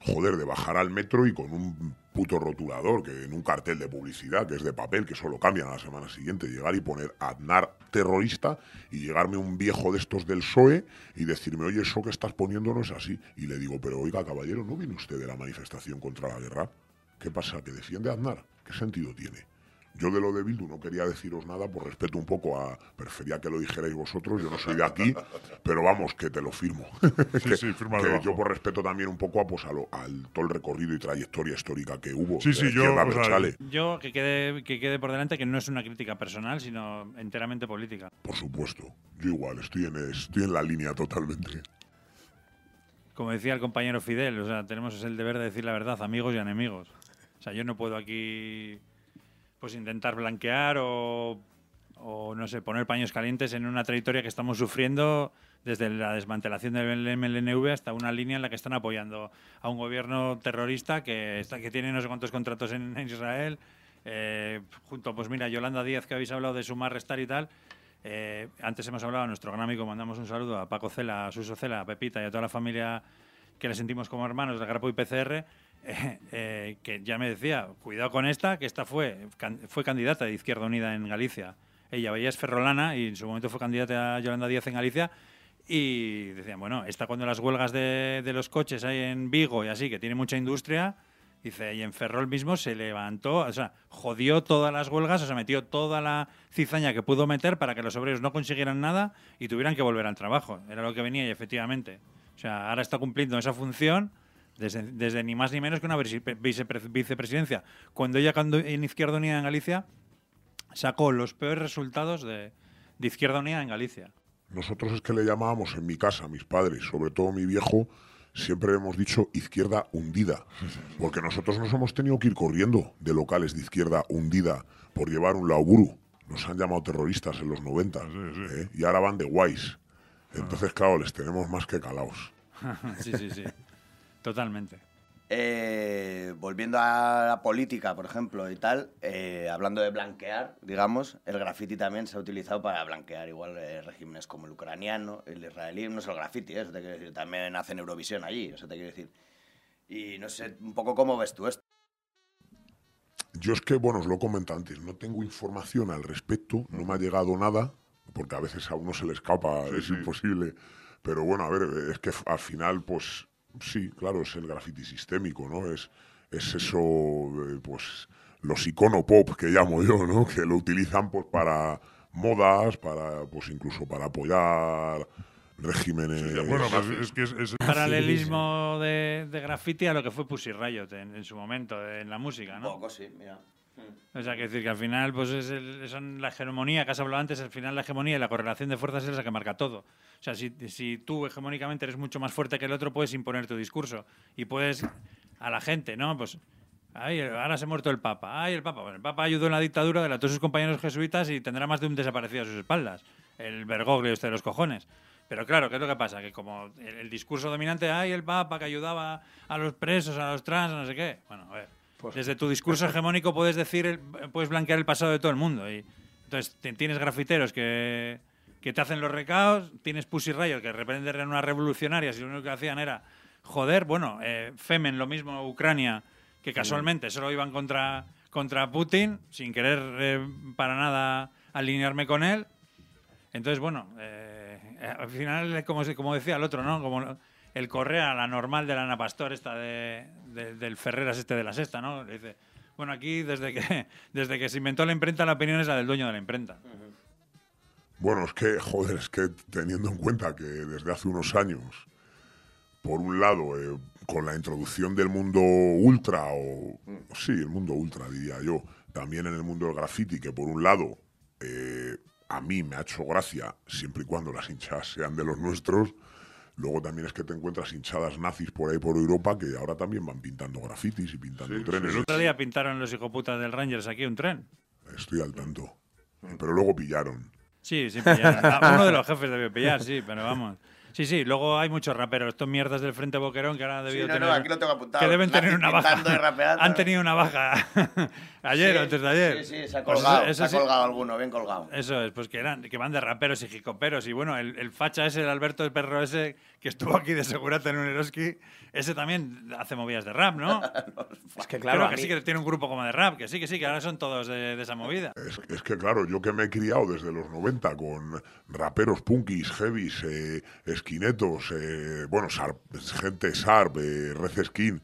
joder, de bajar al metro y con un puto rotulador, que en un cartel de publicidad, que es de papel, que solo cambian a la semana siguiente, llegar y poner Aznar terrorista y llegarme un viejo de estos del PSOE y decirme, oye, eso que estás poniendo no es así. Y le digo, pero oiga, caballero, ¿no viene usted de la manifestación contra la guerra? ¿Qué pasa? ¿Que defiende a Aznar? ¿Qué sentido tiene? Yo de lo de Bildu no quería deciros nada por respeto un poco a... Prefería que lo dijerais vosotros, yo no soy de aquí, pero vamos, que te lo firmo. que, sí, firma que yo por respeto también un poco a, pues, a lo- al todo el recorrido y trayectoria histórica que hubo. Sí, de sí, yo, o sea. Yo que quede, que quede por delante que no es una crítica personal, sino enteramente política. Por supuesto. Yo igual, estoy en, estoy en la línea totalmente. Como decía el compañero Fidel, o sea, tenemos el deber de decir la verdad, amigos y enemigos. O sea, yo no puedo aquí pues intentar blanquear o, no sé, poner paños calientes en una trayectoria que estamos sufriendo desde la desmantelación del MLNV hasta una línea en la que están apoyando a un gobierno terrorista que, tiene no sé cuántos contratos en, en Israel, eh, junto, pues mira, Yolanda Díaz, que habéis hablado de sumar, restar y tal. Eh, antes hemos hablado a nuestro gran amigo, mandamos un saludo a Paco Cela, a Suso Cela, a Pepita y a toda la familia que le sentimos como hermanos de Grapo y PCR, eh, que ya me decía, cuidado con esta, que esta fue, fue candidata de Izquierda Unida en Galicia. Ella, ella es ferrolana y en su momento fue candidata a Yolanda Díaz en Galicia. Y decían, bueno, esta cuando las huelgas de, de los coches hay en Vigo y así, que tiene mucha industria, dice, y en Ferrol mismo se levantó, o sea, jodió todas las huelgas, o sea, metió toda la cizaña que pudo meter para que los obreros no consiguieran nada y tuvieran que volver al trabajo. Era lo que venía y efectivamente. O sea, ahora está cumpliendo esa función desde, desde ni más ni menos que una vice- vicepre- vicepresidencia. Cuando ella cuando en Izquierda Unida en Galicia sacó los peores resultados de, de Izquierda Unida en Galicia. Nosotros es que le llamábamos en mi casa, mis padres, sobre todo mi viejo, siempre hemos dicho izquierda hundida, porque nosotros nos hemos tenido que ir corriendo de locales de izquierda hundida por llevar un lauburu. Nos han llamado terroristas en los 90 ¿eh? y ahora van de guays. Entonces, claro, les tenemos más que calaos. sí, sí, sí. Totalmente. Eh, volviendo a la política, por ejemplo, y tal, eh, hablando de blanquear, digamos, el graffiti también se ha utilizado para blanquear igual eh, regímenes como el ucraniano, el israelí, no es el graffiti, ¿eh? eso te quiero decir, también hacen Eurovisión allí, eso te quiero decir. Y no sé, un poco cómo ves tú esto. Yo es que, bueno, os lo he comentado antes, no tengo información al respecto, no me ha llegado nada, porque a veces a uno se le escapa, es imposible. Pero bueno, a ver, es que al final, pues sí, claro, es el graffiti sistémico, ¿no? Es, es eso, eh, pues, los icono pop que llamo yo, ¿no? Que lo utilizan pues para modas, para, pues incluso para apoyar regímenes. Bueno, pues es que es, es- Paralelismo de, de graffiti a lo que fue Pussy Riot en, en su momento, en la música, Un ¿no? poco, sí, mira. O sea, que decir que al final, pues es el- son la hegemonía que has hablado antes, al final la hegemonía y la correlación de fuerzas es la que marca todo. O sea, si, si tú hegemónicamente eres mucho más fuerte que el otro, puedes imponer tu discurso y puedes a la gente, ¿no? Pues, ay, ahora se ha muerto el Papa. Ay, el Papa. Bueno, el Papa ayudó en la dictadura de todos sus compañeros jesuitas y tendrá más de un desaparecido a sus espaldas. El Bergoglio este de los cojones. Pero claro, ¿qué es lo que pasa? Que como el, el discurso dominante, ay, el Papa que ayudaba a los presos, a los trans, no sé qué. Bueno, a ver. Desde tu discurso hegemónico puedes decir, puedes blanquear el pasado de todo el mundo. Y entonces tienes grafiteros que, que te hacen los recaos, tienes Pussy Riot que de repente eran unas revolucionarias y lo único que hacían era joder, bueno, eh, Femen, lo mismo Ucrania, que casualmente solo iban contra, contra Putin, sin querer eh, para nada alinearme con él. Entonces, bueno, eh, al final, como, como decía el otro, ¿no? Como el Correa, la normal de la Ana Pastor, esta de, de- del Ferreras este de la Sexta, ¿no? Dice, bueno, aquí desde que, desde que se inventó la imprenta, la opinión es la del dueño de la imprenta. Bueno, es que, joder, es que teniendo en cuenta que desde hace unos años, por un lado, eh, con la introducción del mundo ultra, o sí, el mundo ultra, diría yo, también en el mundo del graffiti, que por un lado eh, a mí me ha hecho gracia, siempre y cuando las hinchadas sean de los nuestros, luego también es que te encuentras hinchadas nazis por ahí por Europa que ahora también van pintando grafitis y pintando trenes. El otro día pintaron los hijoputas del Rangers aquí un tren. Estoy al tanto. Pero luego pillaron. Sí, sí, pillaron. Ah, Uno de los jefes debió pillar, sí, pero vamos. Sí, sí, luego hay muchos raperos, estos mierdas del Frente Boquerón que ahora han debido no, no, tener. aquí lo tengo apuntado. Que deben tener una baja. rapeando. Han tenido una baja ayer Sí, o antes de ayer. Sí, sí, se ha Pues colgado, eso- eso se ha sí- colgado alguno, bien colgado. Eso es, pues que eran, que van de raperos y jicoperos. Y bueno, el, el facha ese, el Alberto el perro ese, que estuvo aquí de segurata en un Eroski, ese también hace movidas de rap, ¿no? Es que claro, Creo que mí- sí que tiene un grupo como de rap, que sí, que sí, que ahora son todos de, de esa movida. Es, es que claro, yo que me he criado desde los 90 con raperos punkis, heavies, eh, esquinetos, eh, bueno, Sarp- gente Sharp, eh, Red Skin,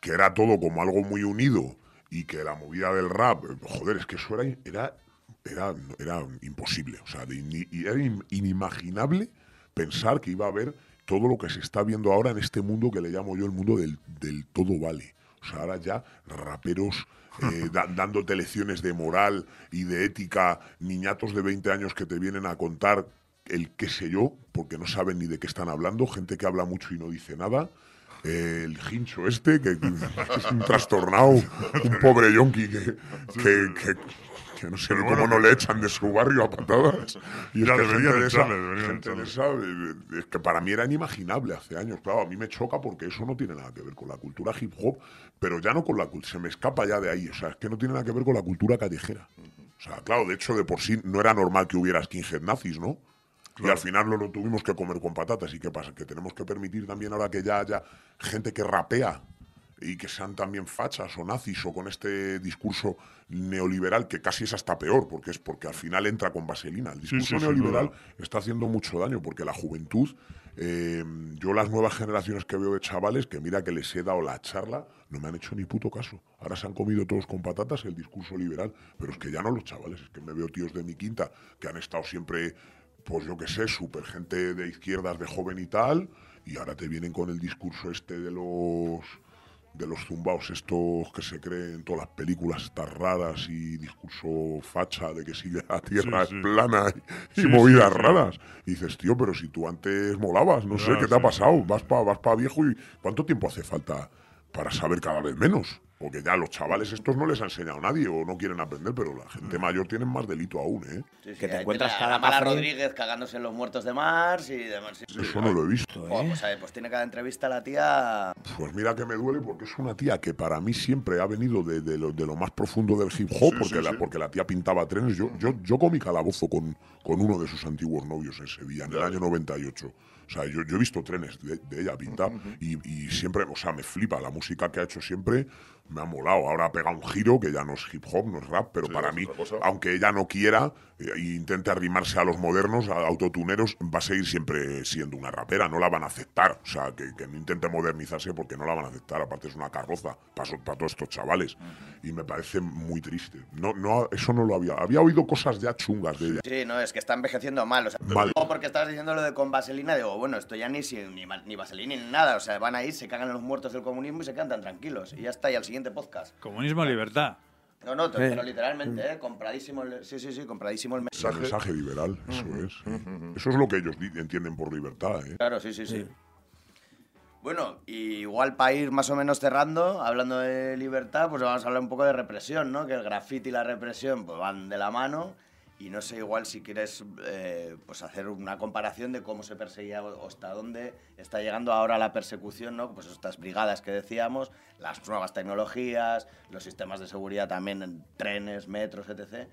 que era todo como algo muy unido y que la movida del rap, joder, es que eso era, era, era, era imposible, o sea, de era in- inimaginable pensar que iba a haber todo lo que se está viendo ahora en este mundo que le llamo yo el mundo del, del todo vale. O sea, ahora ya raperos eh, da- dándote lecciones de moral y de ética, niñatos de 20 años que te vienen a contar el qué sé yo, porque no saben ni de qué están hablando, gente que habla mucho y no dice nada. eh, el hincho este, que, que es un trastornado, un pobre yonki que, que, que- que no sé cómo no le echan de su barrio a patadas. Y es Ya que deberían gente de esa, gente de esa, es que para mí era inimaginable hace años. Claro, a mí me choca porque eso no tiene nada que ver con la cultura hip hop, pero ya no con la cultura, se me escapa ya de ahí. O sea, es que no tiene nada que ver con la cultura callejera. O sea, claro, de hecho, de por sí no era normal que hubiera skinhead nazis, ¿no? Y al final lo, lo tuvimos que comer con patatas. ¿Y qué pasa? Que tenemos que permitir también ahora que ya haya gente que rapea y que sean también fachas o nazis o con este discurso neoliberal que casi es hasta peor porque es porque al final entra con vaselina. El discurso sí, neoliberal está haciendo mucho daño porque la juventud, eh, yo las nuevas generaciones que veo de chavales, que mira que les he dado la charla, no me han hecho ni puto caso. Ahora se han comido todos con patatas el discurso liberal, pero es que ya no los chavales, es que me veo tíos de mi quinta que han estado siempre, pues yo qué sé, súper gente de izquierdas, de joven y tal, y ahora te vienen con el discurso este de los de los zumbaos estos que se creen en todas las películas estas raras y discurso facha de que si la tierra Sí, sí. es plana y, y Sí, movidas raras. Y dices, tío, pero si tú antes molabas, no sé Ya, qué te ha pasado, vas para vas pa viejo y ¿cuánto tiempo hace falta para saber cada vez menos? Porque ya los chavales estos no les ha enseñado nadie o no quieren aprender, pero la gente mayor tiene más delito aún, ¿eh? Sí, sí, Que te encuentras cada la Mala café. Rodríguez cagándose en los muertos de Mars y demás. sí. Eso no lo he visto. Joder, pues, eh, pues tiene cada entrevista la tía. Pues mira que me duele porque es una tía que para mí siempre ha venido de, de lo, de lo más profundo del hip hop, Sí, porque, sí, la, sí. porque la tía pintaba trenes. Yo, yo, yo comí calabozo con, con uno de sus antiguos novios en Sevilla, en el año 98. O sea, yo, yo he visto trenes de, de ella pintar y, y siempre, o sea, me flipa. La música que ha hecho siempre me ha molado. Ahora ha pegado un giro que ya no es hip hop, no es rap, pero Sí, para mí, aunque ella no quiera eh, e intente arrimarse a los modernos, a autotuneros, va a seguir siempre siendo una rapera. No la van a aceptar. O sea, que, que no intente modernizarse porque no la van a aceptar. Aparte, es una carroza para, para todos estos chavales. Y me parece muy triste. No, no, eso no lo había. Había oído cosas ya chungas de ella. Sí, no, es que está envejeciendo mal. O sea, Mal. porque estabas diciendo lo de con vaselina, digo, bueno, esto ya ni, ni, ni vaselina ni nada. O sea, van ahí, se cagan en los muertos del comunismo y se quedan tan tranquilos. Y ya está, y al siguiente podcast. Comunismo, libertad. No, no, pero literalmente, ¿eh? Compradísimo el... Sí, sí, sí, compradísimo el... El mensaje liberal, eso es. Eso es lo que ellos entienden por libertad. ¿eh? Claro, sí, sí, sí. Bueno, y igual para ir más o menos cerrando, hablando de libertad, pues vamos a hablar un poco de represión, ¿no? Que el graffiti y la represión pues van de la mano. Y no sé, igual si quieres eh, pues hacer una comparación de cómo se perseguía o hasta dónde está llegando ahora la persecución, ¿no? Pues estas brigadas que decíamos, las nuevas tecnologías, los sistemas de seguridad también en trenes, metros, etc.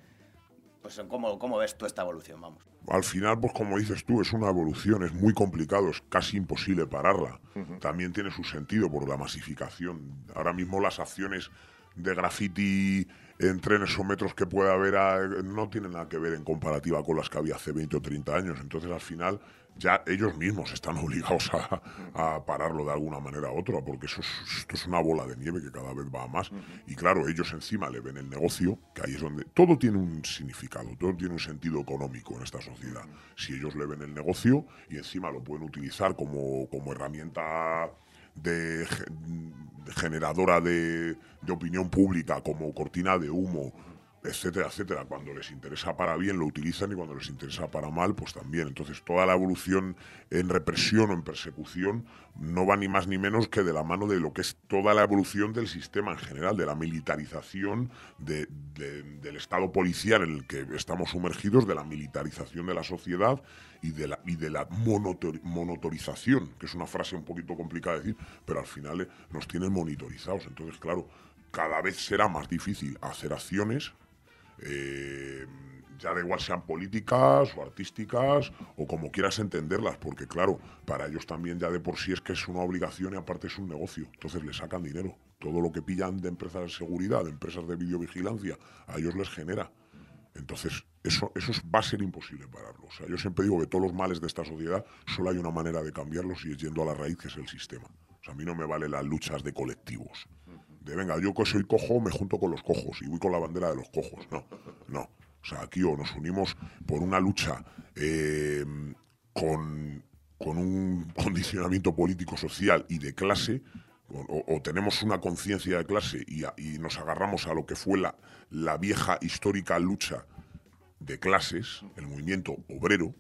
Pues ¿cómo, cómo ves tú esta evolución? Vamos. Al final, pues como dices tú, es una evolución, es muy complicado, es casi imposible pararla. También tiene su sentido por la masificación. Ahora mismo las acciones de graffiti en trenes o metros que pueda haber a- no tienen nada que ver en comparativa con las que había hace 20 o 30 años. Entonces, al final, ya ellos mismos están obligados a, a pararlo de alguna manera u otra, porque eso es, esto es una bola de nieve que cada vez va a más. Y claro, ellos encima le ven el negocio, que ahí es donde todo tiene un significado, todo tiene un sentido económico en esta sociedad. Si ellos le ven el negocio y encima lo pueden utilizar como, como herramienta de, ge- de generadora de, de opinión pública, como cortina de humo, etcétera, etcétera. Cuando les interesa para bien lo utilizan y cuando les interesa para mal, pues también. Entonces toda la evolución en represión o en persecución no va ni más ni menos que de la mano de lo que es toda la evolución del sistema en general, de la militarización de- de- del Estado policial en el que estamos sumergidos, de la militarización de la sociedad y de la, y de la monotor- monotorización, que es una frase un poquito complicada de decir, pero al final eh, nos tienen monitorizados. Entonces, claro, cada vez será más difícil hacer acciones eh, ya da igual sean políticas o artísticas o como quieras entenderlas, porque claro, para ellos también ya de por sí es que es una obligación y aparte es un negocio, entonces le sacan dinero. Todo lo que pillan de empresas de seguridad, de empresas de videovigilancia, a ellos les genera. Entonces, eso, eso es- va a ser imposible pararlo. O sea, yo siempre digo que todos los males de esta sociedad solo hay una manera de cambiarlos y es yendo a la raíz, que es el sistema. A mí no me valen las luchas de colectivos. De venga, yo que soy cojo, me junto con los cojos y voy con la bandera de los cojos. No, no. O sea, aquí o nos unimos por una lucha eh, con, con un condicionamiento político-social y de clase, o, tenemos una conciencia de clase y, y nos agarramos a lo que fue la, la vieja histórica lucha de clases, el movimiento obrero,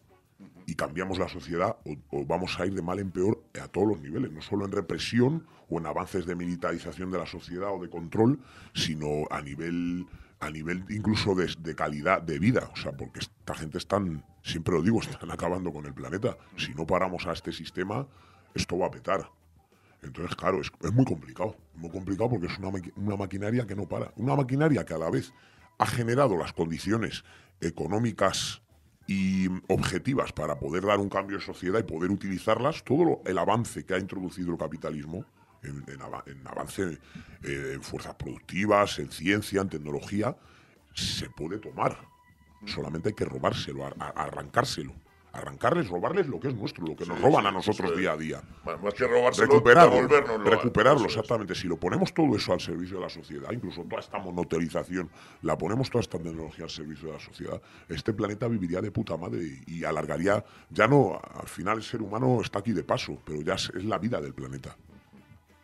y cambiamos la sociedad o, vamos a ir de mal en peor a todos los niveles, no solo en represión o en avances de militarización de la sociedad o de control, sino a nivel a nivel incluso de, calidad de vida, o sea, porque esta gente están, siempre lo digo, están acabando con el planeta. Si no paramos a este sistema, esto va a petar. Entonces, claro, es, es muy complicado, muy complicado porque es una, una maquinaria que no para, una maquinaria que a la vez ha generado las condiciones económicas y objetivas para poder dar un cambio de sociedad y poder utilizarlas, todo el avance que ha introducido el capitalismo, en, en ava- en avance eh, en fuerzas productivas, en ciencia, en tecnología, se puede tomar. Solamente hay que robárselo, arrancárselo. Arrancarles, robarles lo que es nuestro, lo que nos roban sí, a nosotros día a día. Más, más que robárselo, Recuperarlo, recuperarlo, exactamente. Si lo ponemos todo eso al servicio de la sociedad, incluso toda esta monoterización, la ponemos toda esta tecnología al servicio de la sociedad, este planeta viviría de puta madre y, y alargaría, ya no, al final el ser humano está aquí de paso, pero ya es, es la vida del planeta.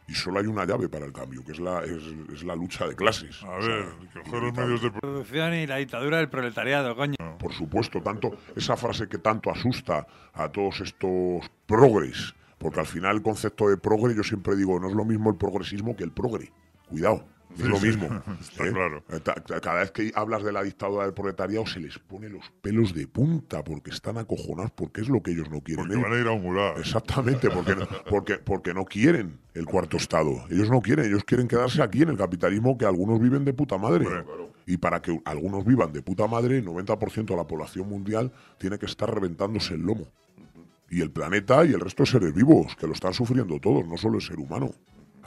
Y solo hay una llave para el cambio, que es la, es, es la lucha de clases. A O sea, ver, coger los medios de Producción y la dictadura del proletariado, coño. por supuesto, tanto esa frase que tanto asusta a todos estos progres, porque al final el concepto de progre yo siempre digo, no es lo mismo el progresismo que el progre. Cuidado. Es lo mismo. Está ¿eh? claro. Ta- Cada vez que hablas de la dictadura del proletariado se les pone los pelos de punta porque están acojonados porque es lo que ellos no quieren. Porque ¿eh? van a ir a un mural. Exactamente, porque no, porque, porque no quieren el cuarto estado. Ellos no quieren, ellos quieren quedarse aquí en el capitalismo que algunos viven de puta madre. Y para que algunos vivan de puta madre, el 90% de la población mundial tiene que estar reventándose el lomo. Y el planeta y el resto de seres vivos, que lo están sufriendo todos, no solo el ser humano.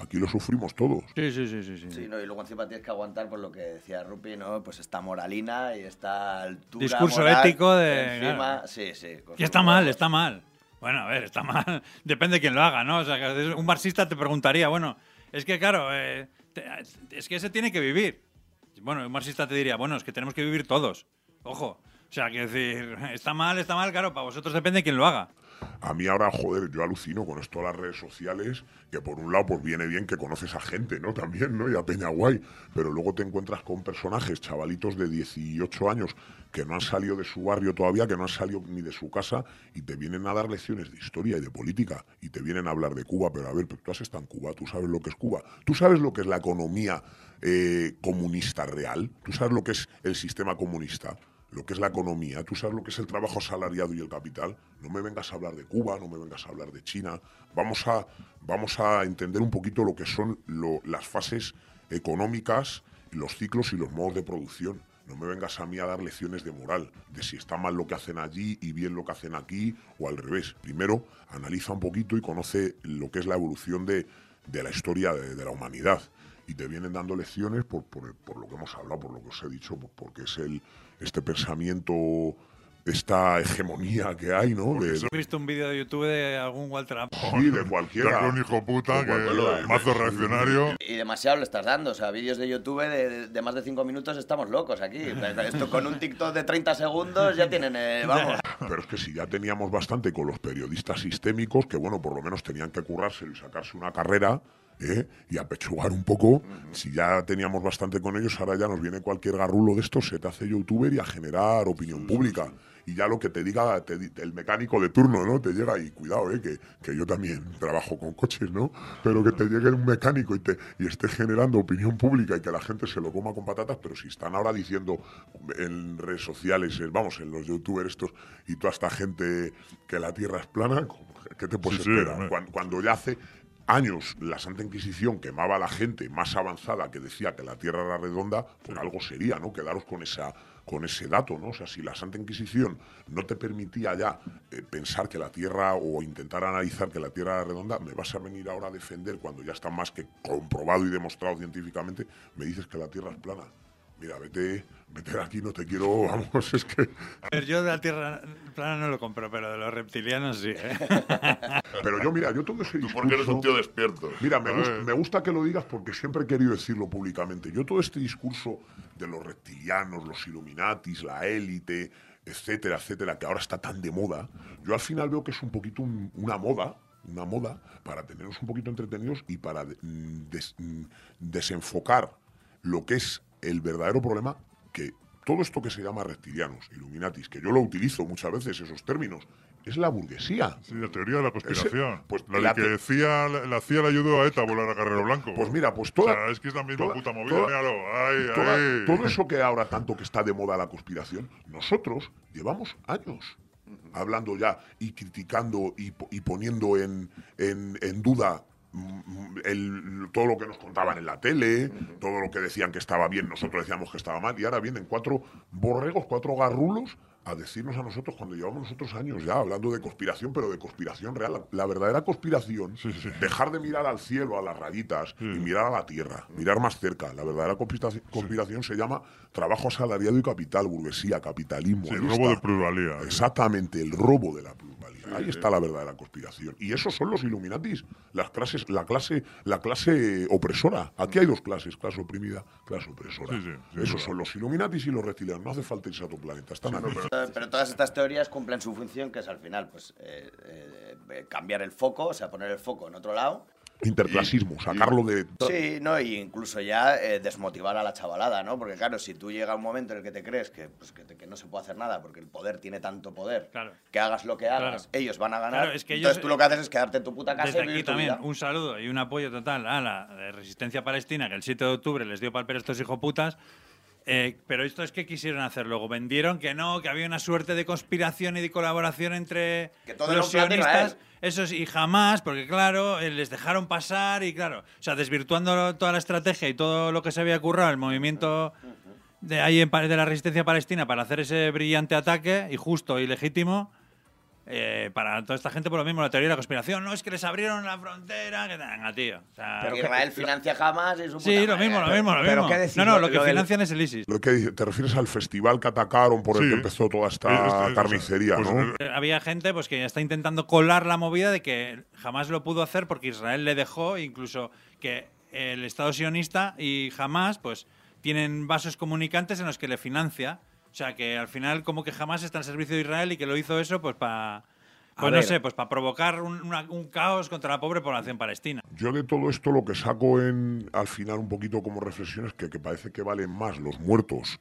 Aquí lo sufrimos todos. Sí, sí, sí, sí. sí. Sí, no, y luego encima tienes que aguantar por lo que decía Rupi, ¿no? Pues esta moralina y esta altura Discurso moral ético de- Encima, claro. sí, sí. Y está mal, está mal. Bueno, a ver, está mal. Depende de quién lo haga, ¿no? O sea, que un marxista te preguntaría, bueno, es que claro, eh, te- es que se tiene que vivir. Bueno, un marxista te diría, bueno, es que tenemos que vivir todos. Ojo. O sea, que decir, está mal, está mal, claro, para vosotros depende de quién lo haga. A mí ahora, joder, yo alucino con esto de las redes sociales, que por un lado, pues viene bien que conoces a gente, ¿no? También, ¿no? Y a Peña Guay. Pero luego te encuentras con personajes, chavalitos de 18 años, que no han salido de su barrio todavía, que no han salido ni de su casa, y te vienen a dar lecciones de historia y de política, y te vienen a hablar de Cuba. Pero a ver, pero tú has estado en Cuba, tú sabes lo que es Cuba, tú sabes lo que es la economía eh, comunista real, tú sabes lo que es el sistema comunista lo que es la economía, tú sabes lo que es el trabajo asalariado y el capital. No me vengas a hablar de Cuba, no me vengas a hablar de China. Vamos a, vamos a entender un poquito lo que son las fases económicas, los ciclos y los modos de producción. No me vengas a mí a dar lecciones de moral, de si está mal lo que hacen allí y bien lo que hacen aquí, o al revés. Primero, analiza un poquito y conoce lo que es la evolución de, de la historia de, la humanidad. Y te vienen dando lecciones por, por- por lo que hemos hablado, por lo que os he dicho, por- porque es el, este pensamiento, esta hegemonía que hay, ¿no? De- He visto un vídeo de YouTube de algún Walter Am- sí, de cualquiera. Saca un hijo puta De cualquiera. que mazo reaccionario. Y demasiado le estás dando. O sea, vídeos de YouTube de, de más de 5 minutos estamos locos aquí. Esto con un TikTok de 30 segundos ya tienen, eh, vamos. Pero es que si ya teníamos bastante con los periodistas sistémicos, que bueno, por lo menos tenían que currárselo y sacarse una carrera ¿eh? y apechugar un poco, si ya teníamos bastante con ellos, ahora ya nos viene cualquier garrulo de estos, se te hace youtuber y a generar opinión pública. Y ya lo que te diga te el mecánico de turno, ¿no? Te llega y cuidado, ¿eh? que, que yo también trabajo con coches, ¿no? Pero que te llegue un mecánico y, te, y esté generando opinión pública y que la gente se lo coma con patatas, pero si están ahora diciendo en redes sociales, vamos, en los youtubers estos y toda esta gente que la Tierra es plana, ¿qué te puedes esperar? cuando ya hace años la Santa Inquisición quemaba a la gente más avanzada que decía que la Tierra era redonda, pues algo sería, ¿no? Quedaros con esa con ese dato, ¿no? O sea, si la Santa Inquisición no te permitía ya eh, pensar que la Tierra o intentar analizar que la Tierra era redonda, me vas a venir ahora a defender cuando ya está más que comprobado y demostrado científicamente, me dices que la Tierra es plana. Mira, vete, vete de aquí, no te quiero, vamos, es que... A ver, yo de la Tierra plana no lo compro, pero de los reptilianos sí. ¿eh? Pero yo, mira, yo todo ese Tú porque eres un discurso- tío despierto. Mira, me, gust- gusta que lo digas porque siempre he querido decirlo públicamente. Yo todo este discurso de los reptilianos, los Illuminatis, la élite, etcétera, etcétera, que ahora está tan de moda, yo al final veo que es un poquito un- una moda, una moda para tenernos un poquito entretenidos y para mm, des- mm, desenfocar lo que es el verdadero problema que todo esto que se llama reptilianos, Illuminatis, que yo lo utilizo muchas veces esos términos, es la burguesía. Sí, la teoría de la conspiración. Ese- pues la, que decía, la, CIA le ayudó a ETA a volar a Carrero Blanco. Pues mira, pues O toda, sea, es que es la misma toda- puta movida, toda- míralo. Ay, toda- ay. todo eso que ahora tanto que está de moda la conspiración, nosotros llevamos años hablando ya y criticando y, po- y poniendo en, en- en duda todo lo que nos contaban en la tele, todo lo que decían que estaba bien, nosotros decíamos que estaba mal, y ahora vienen cuatro borregos, cuatro garrulos a decirnos a nosotros cuando llevamos nosotros años ya hablando de conspiración, pero de conspiración real. La, la verdadera conspiración, dejar de mirar al cielo, a las rayitas, y mirar a la tierra, mirar más cerca. La verdadera conspiración, conspiración se llama trabajo asalariado y capital, burguesía, capitalismo. Sí, ahí robo está. de pluralidad. Exactamente, el robo de la pluralidad. Ahí está la verdadera conspiración. Y esos son los Illuminatis, las clases, la clase, la clase opresora. Aquí hay dos clases, clase oprimida, clase opresora. Sí, sí, esos son los Illuminatis y los reptilianos. No hace falta irse a otro planeta, están aquí. Pero, pero todas estas teorías cumplen su función, que es al final pues eh, eh, cambiar el foco, o sea, poner el foco en otro lado interclasismo, sacarlo de... Sí, no, y incluso ya eh, desmotivar a la chavalada, ¿no? Porque claro, si tú llega un momento en el que te crees que, pues, que, te- que no se puede hacer nada porque el poder tiene tanto poder, Claro. que hagas lo que hagas, Claro. ellos van a ganar. Claro, es que entonces ellos- tú lo que haces es quedarte en tu puta casa Desde y aquí vivir tu también vida. un saludo y un apoyo total a la eh, resistencia palestina que el 7 de octubre les dio palper a estos hijoputas. Eh, pero esto es que quisieron hacer luego. Vendieron que no, que había una suerte de conspiración y de colaboración entre Que todo era los un plan de sionistas. Israel. Y jamás, porque claro, eh, les dejaron pasar y claro, o sea, desvirtuando toda la estrategia y todo lo que se había currado el movimiento de ahí en, de la resistencia palestina para hacer ese brillante ataque y justo y legítimo. Eh, para toda esta gente, por lo mismo, la teoría de la conspiración. No, es que les abrieron la frontera. Que venga, tío. O sea, Porque Israel financia jamás y su Sí, lo mismo, lo mismo, lo pero mismo. ¿qué decís? No, no, Lo- lo que lo del- financian es el ISIS. Lo que te refieres al festival que atacaron por el que empezó toda esta Es- es- carnicería, pues, ¿no? eh, Eh, Había gente pues que está intentando colar la movida de que jamás lo pudo hacer porque Israel le dejó, incluso que el Estado sionista y jamás pues tienen vasos comunicantes en los que le financia. O sea que al final como que jamás está al servicio de Israel y que lo hizo eso pues para... Pues no ver. sé, pues para provocar un, una- un caos contra la pobre población palestina. Yo de todo esto lo que saco en al final un poquito como reflexión es que, que parece que valen más los muertos.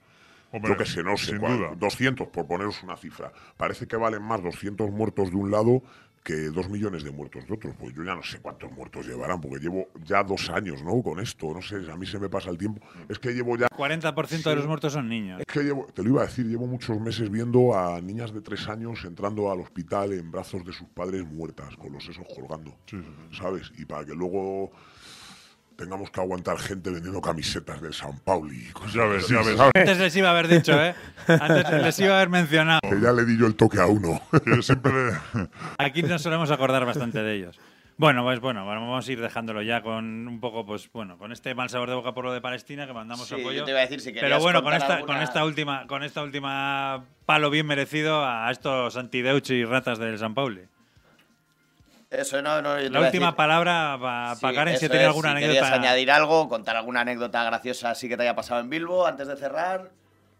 Hombre, Yo que sé, no sé, sin cuál- duda. 200 por poneros una cifra. Parece que valen más 200 muertos de un lado que 2 millones de muertos de otros. Pues yo ya no sé cuántos muertos llevarán, porque llevo ya dos años, ¿no? Con esto, no sé, a mí se me pasa el tiempo. Es que llevo ya 40% de los muertos son niños. Es que llevo, te lo iba a decir, llevo muchos meses viendo a niñas de tres años entrando al hospital en brazos de sus padres muertas, con los sesos colgando, Sí, sí, ¿sabes? Y para que luego tengamos que aguantar gente vendiendo camisetas del San Pauli. y cosas Ya ves, así, ya ves. ¿sabes? Antes les iba a haber dicho, ¿eh? Antes les iba a haber mencionado. Que ya le di yo el toque a uno. Yo siempre Aquí nos solemos acordar bastante de ellos. Bueno, pues bueno, vamos a ir dejándolo ya con un poco, pues bueno, con este mal sabor de boca por lo de Palestina que mandamos Sí, apoyo. yo te iba a decir, si Pero bueno, con esta, alguna- con esta última, con esta última palo bien merecido a estos antideuchi y ratas del San Pauli. Eso no, no. yo La última decir- palabra para Sí, Karen si tiene es, alguna si querías anécdota. añadir algo, contar alguna anécdota graciosa así que te haya pasado en Bilbo antes de cerrar.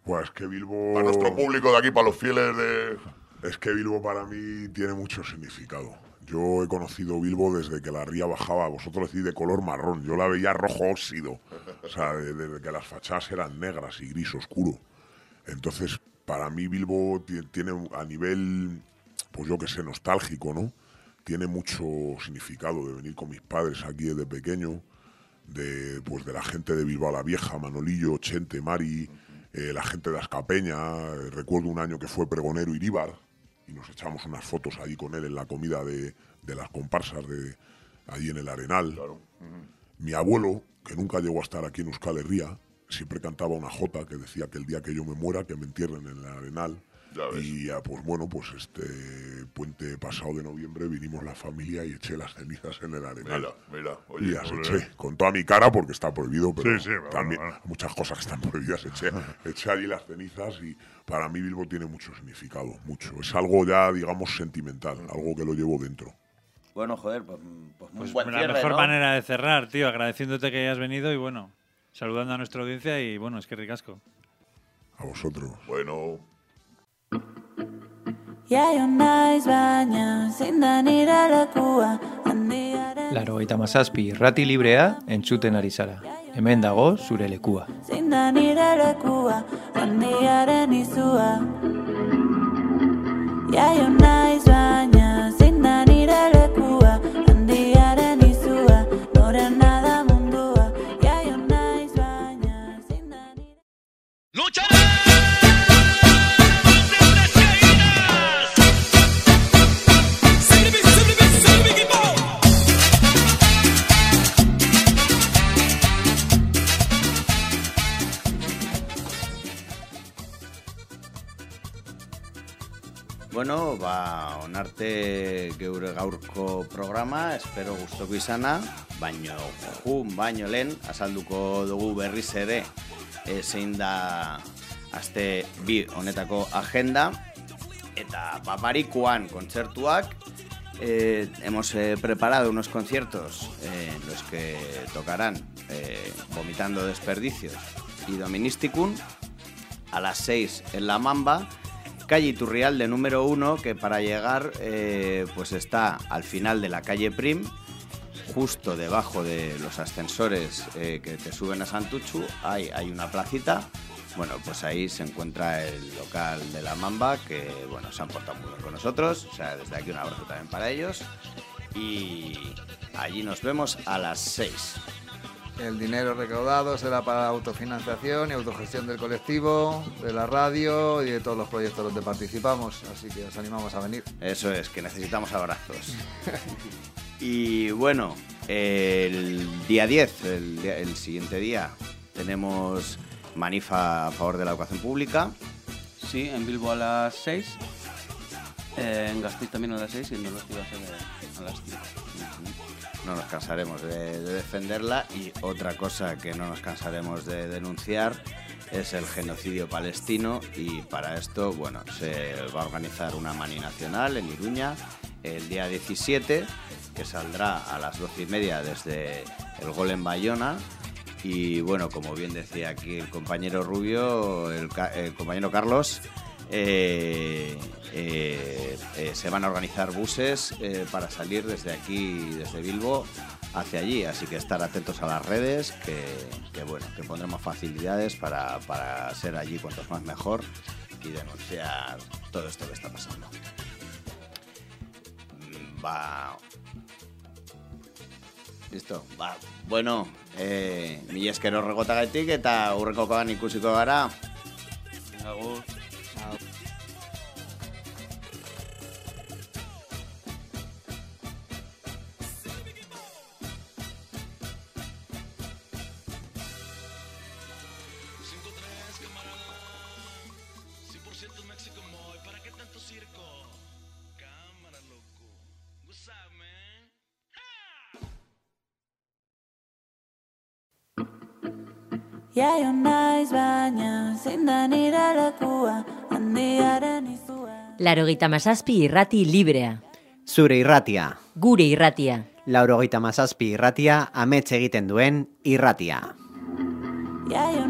Pues que Bilbo... Para nuestro público de aquí, para los fieles de. Es que Bilbo para mí tiene mucho significado. Yo he conocido Bilbo desde que la ría bajaba, vosotros decís de color marrón, yo la veía rojo óxido, o sea, de- desde que las fachadas eran negras y gris oscuro. Entonces, para mí Bilbo ti- tiene un- a nivel, pues yo que sé, nostálgico, ¿no? Tiene mucho significado de venir con mis padres aquí desde pequeño, de, pues de la gente de Bilbao la Vieja, Manolillo, Chente, Mari, eh, la gente de Ascapeña. eh, recuerdo un año que fue pregonero Iríbar y nos echamos unas fotos ahí con él en la comida de, de las comparsas de allí en el Arenal. Mi abuelo, que nunca llegó a estar aquí en Euskal Herria, siempre cantaba una jota que decía que el día que yo me muera, que me entierren en el Arenal. Ya ves. Y ah, pues bueno, pues este puente pasado de noviembre vinimos la familia y eché las cenizas en el Arenal. Mira, mira. Y las pues, eché con toda mi cara porque está prohibido, pero Sí, sí, bueno, también bueno. muchas cosas que están prohibidas. Eché, eché allí las cenizas y para mí Bilbo tiene mucho significado, mucho. Es algo ya, digamos, sentimental, algo que lo llevo dentro. Bueno, joder, pues, pues muy Pues buen la cierre, mejor ¿no? manera de cerrar, tío, agradeciéndote que hayas venido y bueno, saludando a nuestra audiencia y bueno, es que ricasco. A vosotros. Bueno, Jaio naiz baina, zein da nire lekua, handiaren Laro eta mazazpi irrati librea entzuten ari zara. Hemen dago zure lekua. zein da nire lekua, handiaren izua. Jaio naiz baina, zein da nire lekua, handiaren izua, norena Bueno, ba, onarte geure gaurko programa, espero gustoko izana, baino jun, baino lehen, azalduko dugu berriz ere, e, zein da aste bi honetako agenda, eta babarikuan kontzertuak, eh, hemos eh, preparado unos conciertos eh, en los que tocarán eh, Vomitando Desperdicios y Doministicum a las 6 en La Mamba, calle Iturrialde número 1, que para llegar eh, pues está al final de la calle Prim justo debajo de los ascensores eh, que te suben a Santuchu, hay, una placita. Bueno, pues ahí se encuentra el local de la Mamba, que bueno, se han portado muy bien con nosotros. O sea, desde aquí un abrazo también para ellos. Y allí nos vemos a las 6. El dinero recaudado será para la autofinanciación y autogestión del colectivo, de la radio y de todos los proyectos donde participamos. Así que os animamos a venir. Eso es, que necesitamos abrazos. y bueno, el día 10, el, día- el siguiente día, tenemos Manifa a favor de la educación pública. Sí, en Bilbo a las 6. eh, en Gasteiz también a las 6 y en Donosti va a ser a las 5. No nos cansaremos de, de defenderla. Y otra cosa que no nos cansaremos de denunciar es el genocidio palestino. Y para esto, bueno, se va a organizar una mani nacional en Iruña el día 17 que saldrá a las 12 y media desde el gol en Bayona. Y bueno, como bien decía aquí el compañero Rubio, el compañero Carlos, eh, eh, eh, se van a organizar buses eh, para salir desde aquí, desde Bilbo, hacia allí. Así que estar atentos a las redes, que, bueno, que pondremos facilidades para, para ser allí cuantos más mejor y denunciar todo esto que está pasando. Mm, Va. Listo, ba, bueno, eh, mila eskero regotagatik eta urrekokoan ikusiko gara. Agur. Jaio naiz baina, zein da nire lekua, handiaren izua. Larogeita mazazpi irrati librea. Zure irratia. Gure irratia. Laurogeita mazazpi irratia amets egiten duen irratia. Jaio